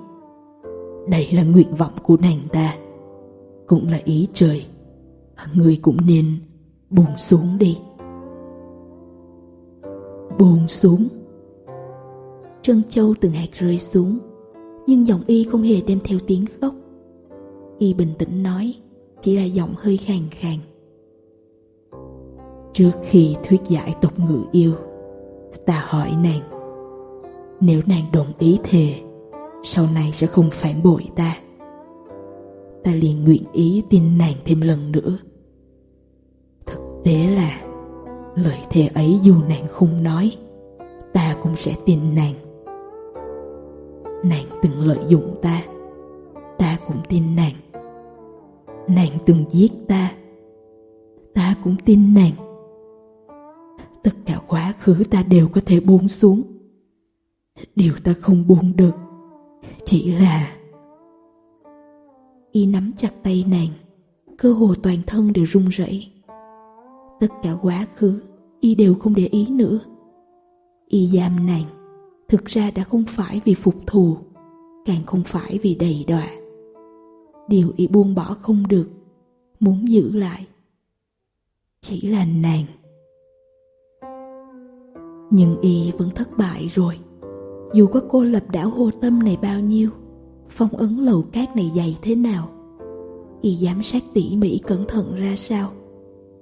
đây là nguyện vọng của nàng ta. Cũng là ý trời, người cũng nên buồn xuống đi buồn xuống. Trân châu từng hạt rơi xuống, nhưng giọng y không hề đem theo tiếng khóc. Y bình tĩnh nói, chỉ là giọng hơi khàn khàn. Trước khi thuyết giải tục ngữ yêu, ta hỏi nàng, nếu nàng đồng ý thề, sau này sẽ không phản bội ta. Ta liền nguyện ý tin nàng thêm lần nữa. Thực tế là Lời thề ấy dù nàng không nói, Ta cũng sẽ tin nàng. Nàng từng lợi dụng ta Ta cũng tin nàng. Nàng từng giết ta Ta cũng tin nàng. Tất cả quá khứ ta đều có thể buông xuống. Điều ta không buông được Chỉ là Y nắm chặt tay nàng, Cơ hồ toàn thân đều run rẩy tất cả quá khứ, y đều không để ý nữa. Y giam nàng, thực ra đã không phải vì phục thù, càng không phải vì đầy đọa. Điều y buông bỏ không được, muốn giữ lại, chỉ là nàng. Nhưng y vẫn thất bại rồi. Dù có cô lập đảo hô tâm này bao nhiêu, phong ấn lầu cát này dày thế nào, y giám sát tỉ mỉ cẩn thận ra sao?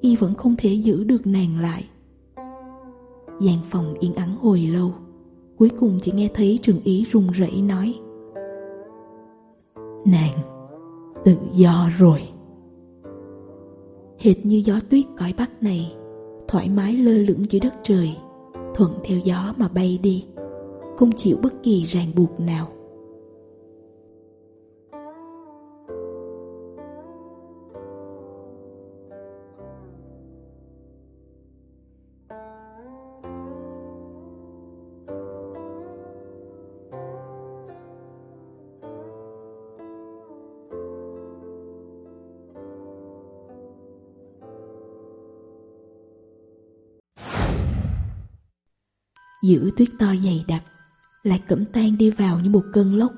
y vẫn không thể giữ được nàng lại. Gian phòng yên ắng hồi lâu, cuối cùng chỉ nghe thấy trường ý rung rẩy nói, nàng, tự do rồi. Hệt như gió tuyết cõi bắc này, thoải mái lơ lửng dưới đất trời, thuận theo gió mà bay đi, không chịu bất kỳ ràng buộc nào. Giữ tuyết to dày đặc, Lại cẩm tan đi vào như một cơn lốc,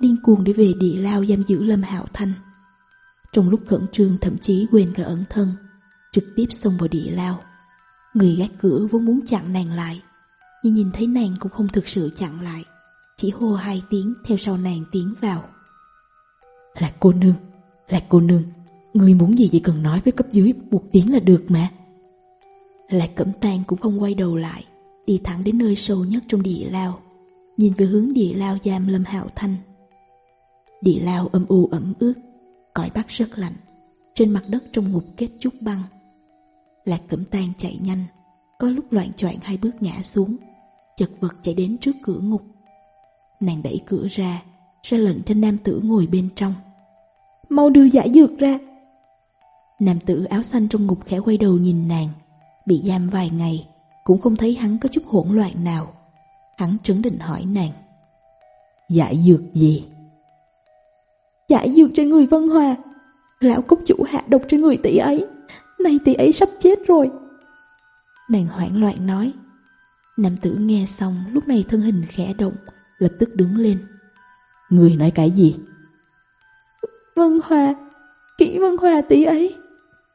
Điên cuồng để về địa lao giam giữ Lâm Hạo Thanh. Trong lúc khẩn trương, thậm chí quên cả ẩn thân, Trực tiếp xông vào địa lao. Người gác cửa vốn muốn chặn nàng lại Nhưng nhìn thấy nàng cũng không thực sự chặn lại Chỉ hô hai tiếng theo sau nàng tiến vào. Lạc cô nương, lạc cô nương Người muốn gì chỉ cần nói với cấp dưới một tiếng là được mà. Lạc cẩm tan cũng không quay đầu lại Đi thẳng đến nơi sâu nhất trong địa lao Nhìn về hướng địa lao giam lâm hạo thanh. Địa lao âm u ẩm ướt Cõi bắc rất lạnh Trên mặt đất trong ngục kết chút băng. Lạc Cẩm tan chạy nhanh, có lúc loạn choạng hai bước ngã xuống, chật vật chạy đến trước cửa ngục. Nàng đẩy cửa ra, ra lệnh cho nam tử ngồi bên trong. Mau đưa giải dược ra! Nam tử áo xanh trong ngục khẽ quay đầu nhìn nàng, bị giam vài ngày, cũng không thấy hắn có chút hỗn loạn nào. Hắn trấn định hỏi nàng. Giải dược gì? Giải dược trên người Vân Hòa, lão cốc chủ hạ độc trên người tỷ ấy. Nay tỷ ấy sắp chết rồi. Nàng hoảng loạn nói. Nam tử nghe xong lúc này thân hình khẽ động Lập tức đứng lên. Người nói cái gì? Vân Hòa Kỷ Vân Hòa tỷ ấy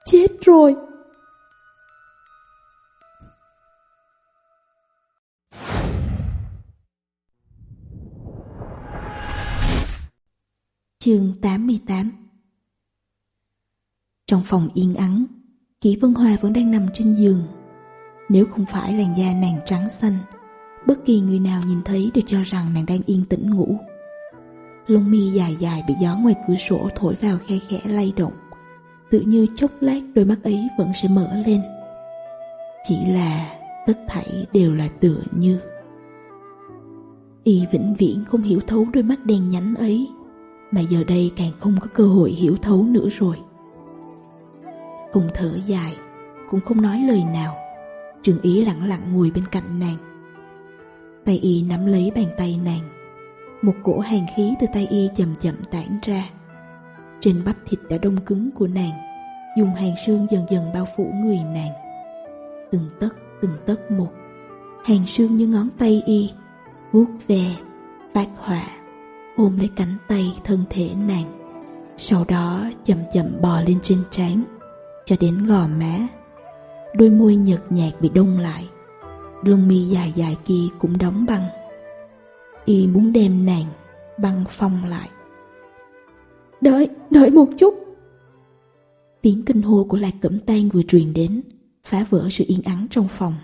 Chết rồi. Chương 88 Trong phòng yên ắng Kỷ Vân Hòa vẫn đang nằm trên giường. Nếu không phải làn da nàng trắng xanh, Bất kỳ người nào nhìn thấy đều cho rằng nàng đang yên tĩnh ngủ. Lông mi dài dài bị gió ngoài cửa sổ thổi vào khe khẽ lay động. Tự như chốc lát đôi mắt ấy vẫn sẽ mở lên. Chỉ là tất thảy đều là tựa như. Y vĩnh viễn không hiểu thấu đôi mắt đen nhánh ấy, Mà giờ đây càng không có cơ hội hiểu thấu nữa rồi cùng thở dài Cũng không nói lời nào. Trường ý lặng lặng ngồi bên cạnh nàng. Tay y nắm lấy bàn tay nàng. Một cổ hàng khí từ tay y chậm chậm tản ra. Trên bắp thịt đã đông cứng của nàng Dùng hàng xương dần dần bao phủ người nàng. Từng tấc từng tấc một. Hàng xương như ngón tay y vuốt ve, phát họa Ôm lấy cánh tay thân thể nàng. Sau đó chậm chậm bò lên trên trán cho đến gò má. Đôi môi nhợt nhạt bị đông lại, lông mi dài dài kia cũng đóng băng. Y muốn đem nàng băng phong lại. Đợi, đợi một chút. Tiếng kinh hô của Lạc Cẩm Tan vừa truyền đến, phá vỡ sự yên ắng trong phòng.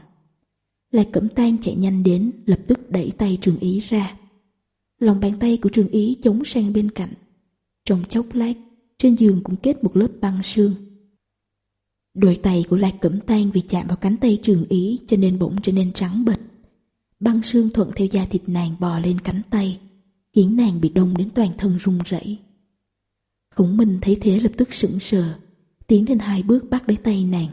Lạc Cẩm Tan chạy nhanh đến, lập tức đẩy tay Trường Ý ra. Lòng bàn tay của Trường Ý chống sang bên cạnh. Trong chốc lát, trên giường cũng kết một lớp băng sương. Đôi tay của Lạc Cẩm Tan vì chạm vào cánh tay trường ý cho nên bỗng trở nên trắng bệch. Băng xương thuận theo da thịt nàng bò lên cánh tay, khiến nàng bị đông đến toàn thân run rẩy. Khổng Minh thấy thế lập tức sững sờ, tiến lên hai bước bắt lấy tay nàng.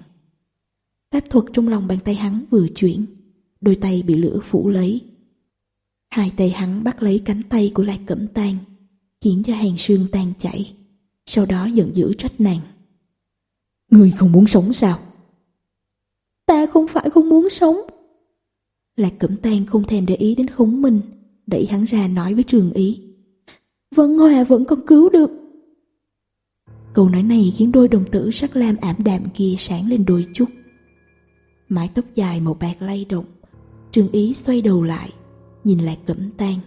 Pháp thuật trong lòng bàn tay hắn vừa chuyển, đôi tay bị lửa phủ lấy. Hai tay hắn bắt lấy cánh tay của Lạc Cẩm Tan, khiến cho hàng xương tan chảy, sau đó giận dữ trách nàng. Người không muốn sống sao? Ta không phải không muốn sống. Lạc Cẩm Tang không thèm để ý đến khống mình, đẩy hắn ra nói với trường ý. Vân Hòa vẫn còn cứu được. Câu nói này khiến đôi đồng tử sắc lam ảm đạm kia sáng lên đôi chút. Mái tóc dài màu bạc lay động, trường ý xoay đầu lại, nhìn Lạc Cẩm Tang,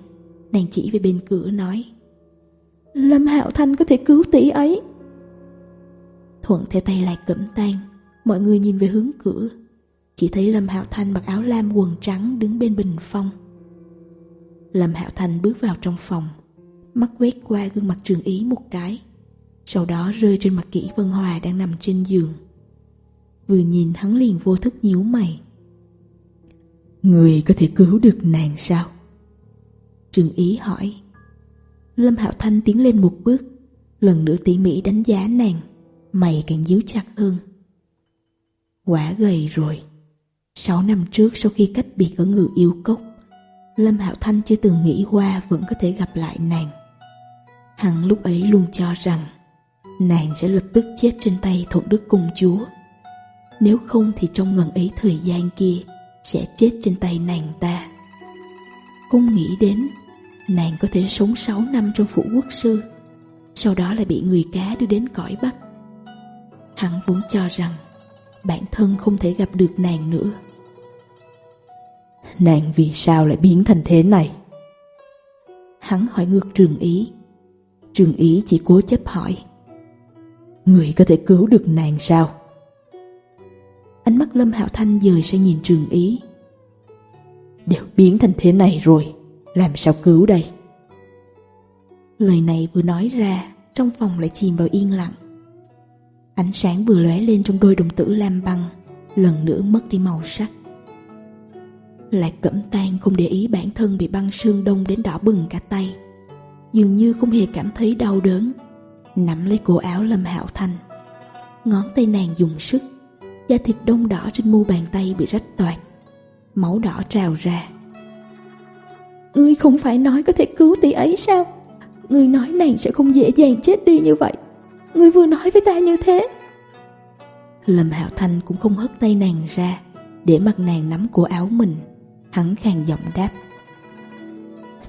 nàng chỉ về bên cửa nói. Lâm Hạo Thanh có thể cứu tỷ ấy. Thuận theo tay lại cẩm tan Mọi người nhìn về hướng cửa. Chỉ thấy Lâm Hạo Thanh mặc áo lam quần trắng Đứng bên bình phong. Lâm Hạo Thanh bước vào trong phòng, Mắt quét qua gương mặt trường ý một cái, Sau đó rơi trên mặt kỹ Vân Hòa Đang nằm trên giường. Vừa nhìn hắn liền vô thức nhíu mày. Người có thể cứu được nàng sao? Trường ý hỏi. Lâm Hạo Thanh tiến lên một bước, Lần nữa tỉ mỉ đánh giá nàng mày càng díu chặt hơn. Quả gầy rồi. Sáu năm trước sau khi cách biệt ở người yêu cốc, Lâm Hạo Thanh chưa từng nghĩ qua vẫn có thể gặp lại nàng. Hắn lúc ấy luôn cho rằng nàng sẽ lập tức chết trên tay thuận đức công chúa. Nếu không thì trong ngần ấy thời gian kia sẽ chết trên tay nàng ta. Không nghĩ đến nàng có thể sống 6 năm trong phủ quốc sư, sau đó lại bị người cá đưa đến cõi Bắc. Hắn vốn cho rằng bản thân không thể gặp được nàng nữa. Nàng vì sao lại biến thành thế này? Hắn hỏi ngược trường ý. Trường ý chỉ cố chấp hỏi. Người có thể cứu được nàng sao? Ánh mắt Lâm Hạo Thanh dời sang nhìn trường ý. Đều biến thành thế này rồi, làm sao cứu đây? Lời này vừa nói ra, trong phòng lại chìm vào yên lặng. Ánh sáng vừa lóe lên trong đôi đồng tử lam băng Lần nữa mất đi màu sắc. Lạc cẩm tan không để ý bản thân bị băng sương đông đến đỏ bừng cả tay. Dường như không hề cảm thấy đau đớn. Nắm lấy cổ áo Lâm Hạo thành, Ngón tay nàng dùng sức Da thịt đông đỏ trên mu bàn tay bị rách toạc. Máu đỏ trào ra. Ngươi không phải nói có thể cứu tỷ ấy sao? Ngươi nói nàng sẽ không dễ dàng chết đi như vậy người vừa nói với ta như thế. Lâm Hạo Thanh cũng không hất tay nàng ra Để mặt nàng nắm cổ áo mình. Hắn khàn giọng đáp.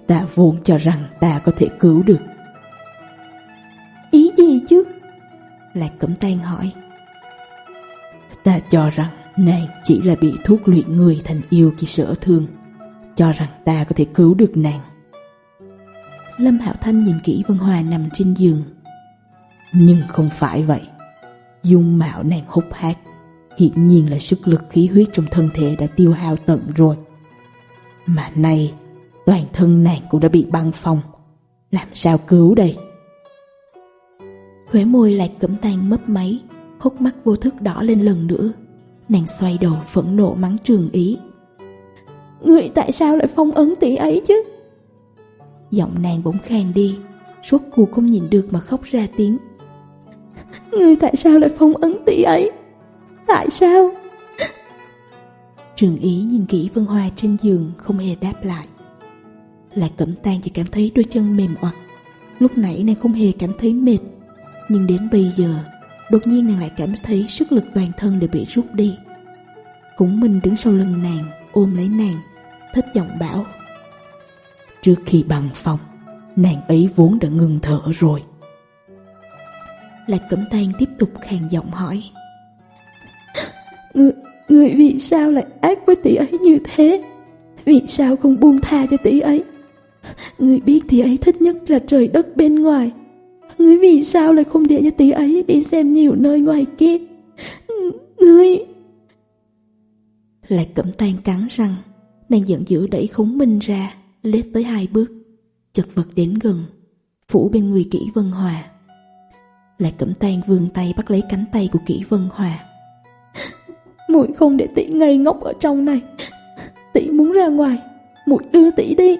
Ta vốn cho rằng ta có thể cứu được. Ý gì chứ? Lạc Cẩm Tan hỏi. Ta cho rằng nàng chỉ là bị thuốc luyện người thành yêu khi sở thương Cho rằng ta có thể cứu được nàng. Lâm Hạo Thanh nhìn kỹ Vân Hòa nằm trên giường. Nhưng không phải vậy. Dung mạo nàng hút hát hiện nhiên là sức lực khí huyết trong thân thể đã tiêu hao tận rồi. Mà nay, Toàn thân nàng cũng đã bị băng phong. Làm sao cứu đây? Khóe môi lạc cẩm tan mấp máy, Hốc mắt vô thức đỏ lên lần nữa. Nàng xoay đầu phẫn nộ mắng trường ý. Người tại sao lại phong ấn tỷ ấy chứ? Giọng nàng bỗng khang đi, Suốt cuộc không nhìn được mà khóc ra tiếng. Ngươi tại sao lại phong ấn tỷ ấy? Tại sao? Trường ý nhìn kỹ Vân Hoa trên giường, Không hề đáp lại. Lại Cẩm Tan chỉ cảm thấy đôi chân mềm hoặc. Lúc nãy nàng không hề cảm thấy mệt, Nhưng đến bây giờ, Đột nhiên nàng lại cảm thấy sức lực toàn thân đều bị rút đi. Cũng Minh đứng sau lưng nàng, Ôm lấy nàng, Thấp giọng bảo, Trước khi bằng phòng, Nàng ấy vốn đã ngừng thở rồi. Lạc Cẩm Tang tiếp tục khàn giọng hỏi. Người, người vì sao lại ác với tỷ ấy như thế? Vì sao không buông tha cho tỷ ấy? Người biết tỷ ấy thích nhất là trời đất bên ngoài. Người vì sao lại không để cho tỷ ấy đi xem nhiều nơi ngoài kia? Người Lạc Cẩm Tang cắn răng Nàng giận dữ đẩy khống minh ra Lết tới hai bước Chật vật đến gần Phủ bên người kỹ Vân Hòa. Lạc Cẩm Tan vươn tay bắt lấy cánh tay của kỹ Vân Hòa. Muội không để tỷ ngây ngốc ở trong này. Tỷ muốn ra ngoài, muội đưa tỷ đi.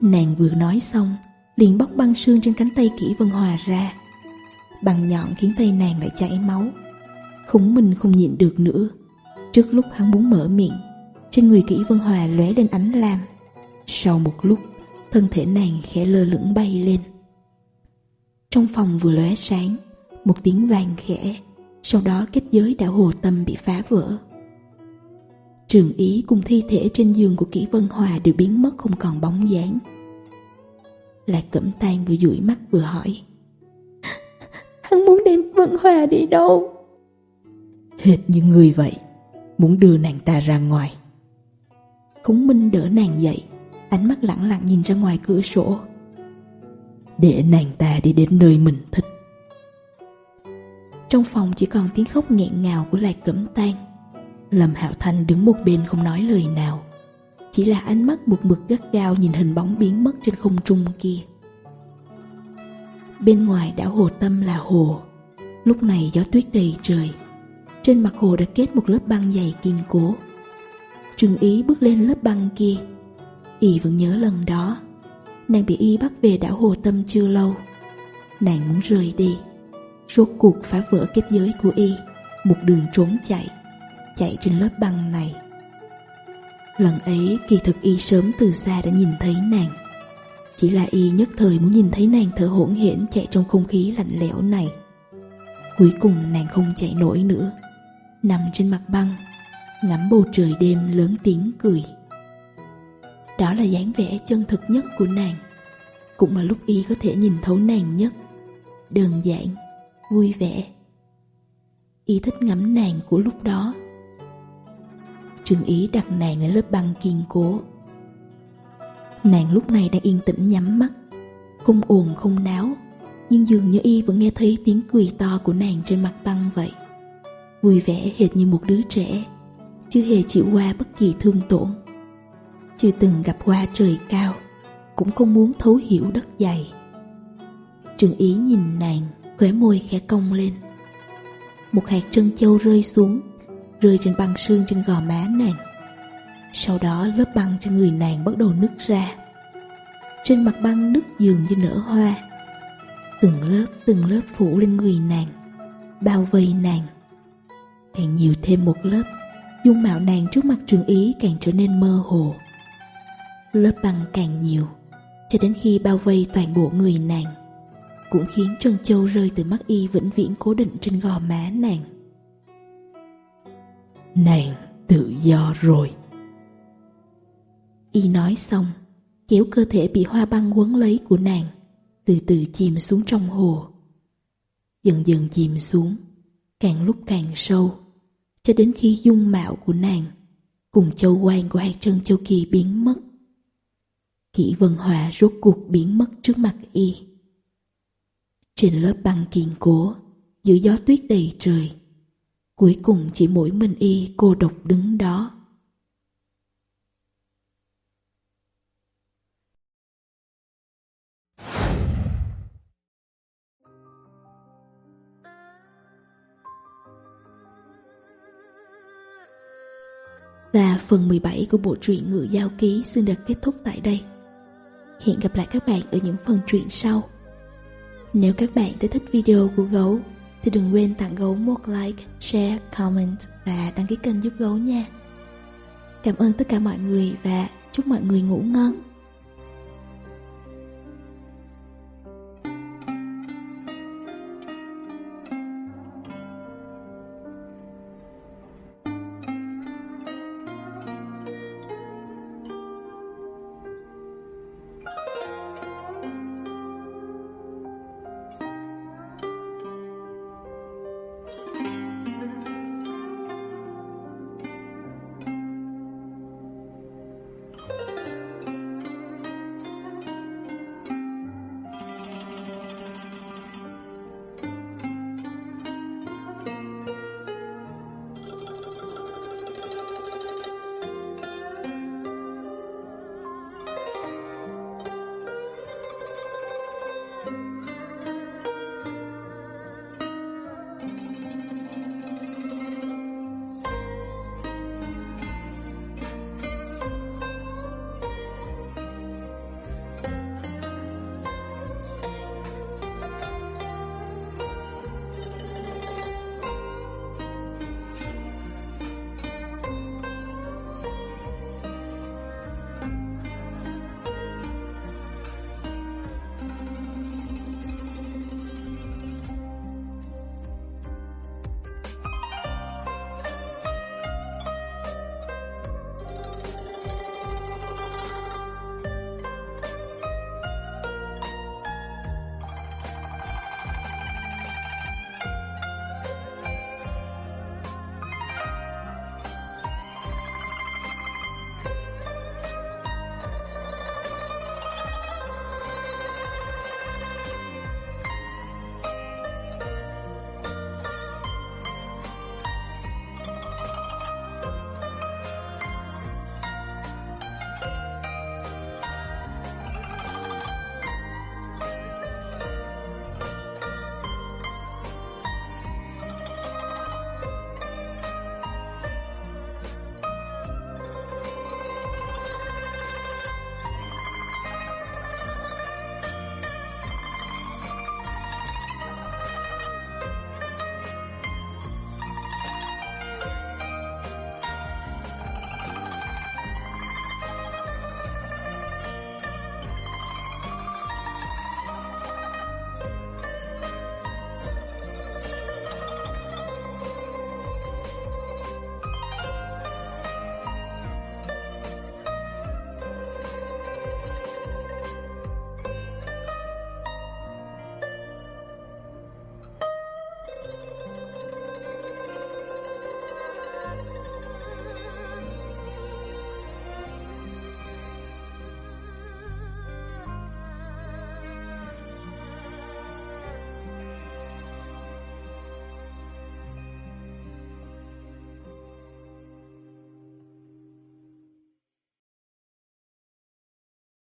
Nàng vừa nói xong, liền bóc băng xương trên cánh tay kỹ Vân Hòa ra. Bằng nhọn khiến tay nàng lại chảy máu. Khủng mình không nhịn được nữa. Trước lúc hắn muốn mở miệng, trên người kỹ Vân Hòa lóe lên ánh lam. Sau một lúc, thân thể nàng khẽ lơ lửng bay lên. Trong phòng vừa lóe sáng, một tiếng vang khẽ, sau đó kết giới đảo hồ tâm bị phá vỡ. Trường Ý cùng thi thể trên giường của kỹ Vân Hòa đều biến mất không còn bóng dáng. lại Cẩm Tan vừa dụi mắt vừa hỏi. Hắn muốn đem Vân Hòa đi đâu? Hệt như người vậy, muốn đưa nàng ta ra ngoài. Khống Minh đỡ nàng dậy, ánh mắt lẳng lặng nhìn ra ngoài cửa sổ để nàng ta đi đến nơi mình thích. Trong phòng chỉ còn tiếng khóc nghẹn ngào của Lạc Cẩm Tan. Lâm Hạo Thanh đứng một bên không nói lời nào, chỉ là ánh mắt một mực gắt gao nhìn hình bóng biến mất trên không trung kia. Bên ngoài đảo Hồ Tâm là hồ, lúc này gió tuyết đầy trời, trên mặt hồ đã kết một lớp băng dày kiên cố. Trừng ý bước lên lớp băng kia, Ý vẫn nhớ lần đó Nàng bị y bắt về đảo Hồ Tâm chưa lâu. Nàng muốn rời đi. Rốt cuộc phá vỡ kết giới của y, Một đường trốn chạy Chạy trên lớp băng này. Lần ấy, kỳ thực y sớm từ xa đã nhìn thấy nàng. Chỉ là y nhất thời muốn nhìn thấy nàng thở hỗn hển chạy trong không khí lạnh lẽo này. Cuối cùng nàng không chạy nổi nữa. Nằm trên mặt băng, Ngắm bầu trời đêm lớn tiếng cười. Đó là dáng vẻ chân thực nhất của nàng. Cũng là lúc y có thể nhìn thấu nàng nhất. Đơn giản, vui vẻ. Y thích ngắm nàng của lúc đó. Trường ý đặt nàng lên lớp băng kiên cố. Nàng lúc này đang yên tĩnh nhắm mắt. Không ồn không náo. Nhưng dường như y vẫn nghe thấy tiếng cười to của nàng trên mặt băng vậy. Vui vẻ hệt như một đứa trẻ. Chứ hề chịu qua bất kỳ thương tổn chưa từng gặp qua trời cao, cũng không muốn thấu hiểu đất dày. Trường ý nhìn nàng, khóe môi khẽ cong lên. Một hạt trân châu rơi xuống, rơi trên băng sương trên gò má nàng. Sau đó lớp băng trên người nàng bắt đầu nứt ra. Trên mặt băng nứt dường như nở hoa. Từng lớp từng lớp phủ lên người nàng, bao vây nàng. Càng nhiều thêm một lớp, dung mạo nàng trước mặt trường ý càng trở nên mơ hồ lớp băng càng nhiều, cho đến khi bao vây toàn bộ người nàng, cũng khiến trân châu rơi từ mắt y vĩnh viễn cố định trên gò má nàng. Nàng tự do rồi. Y nói xong, kéo cơ thể bị hoa băng quấn lấy của nàng, từ từ chìm xuống trong hồ. Dần dần chìm xuống, càng lúc càng sâu, cho đến khi dung mạo của nàng cùng châu quan của hạt trân châu kỳ biến mất. Kỷ Vân Hòa rốt cuộc biến mất trước mặt y. Trên lớp băng kiên cố, giữa gió tuyết đầy trời, cuối cùng chỉ mỗi mình y cô độc đứng đó. Và phần 17 của bộ truyện Ngựa Giao Ký xin được kết thúc tại đây. Hẹn gặp lại các bạn ở những phần truyện sau. Nếu các bạn thấy thích video của Gấu, thì đừng quên tặng Gấu một like, share, comment và đăng ký kênh giúp Gấu nha. Cảm ơn tất cả mọi người và chúc mọi người ngủ ngon.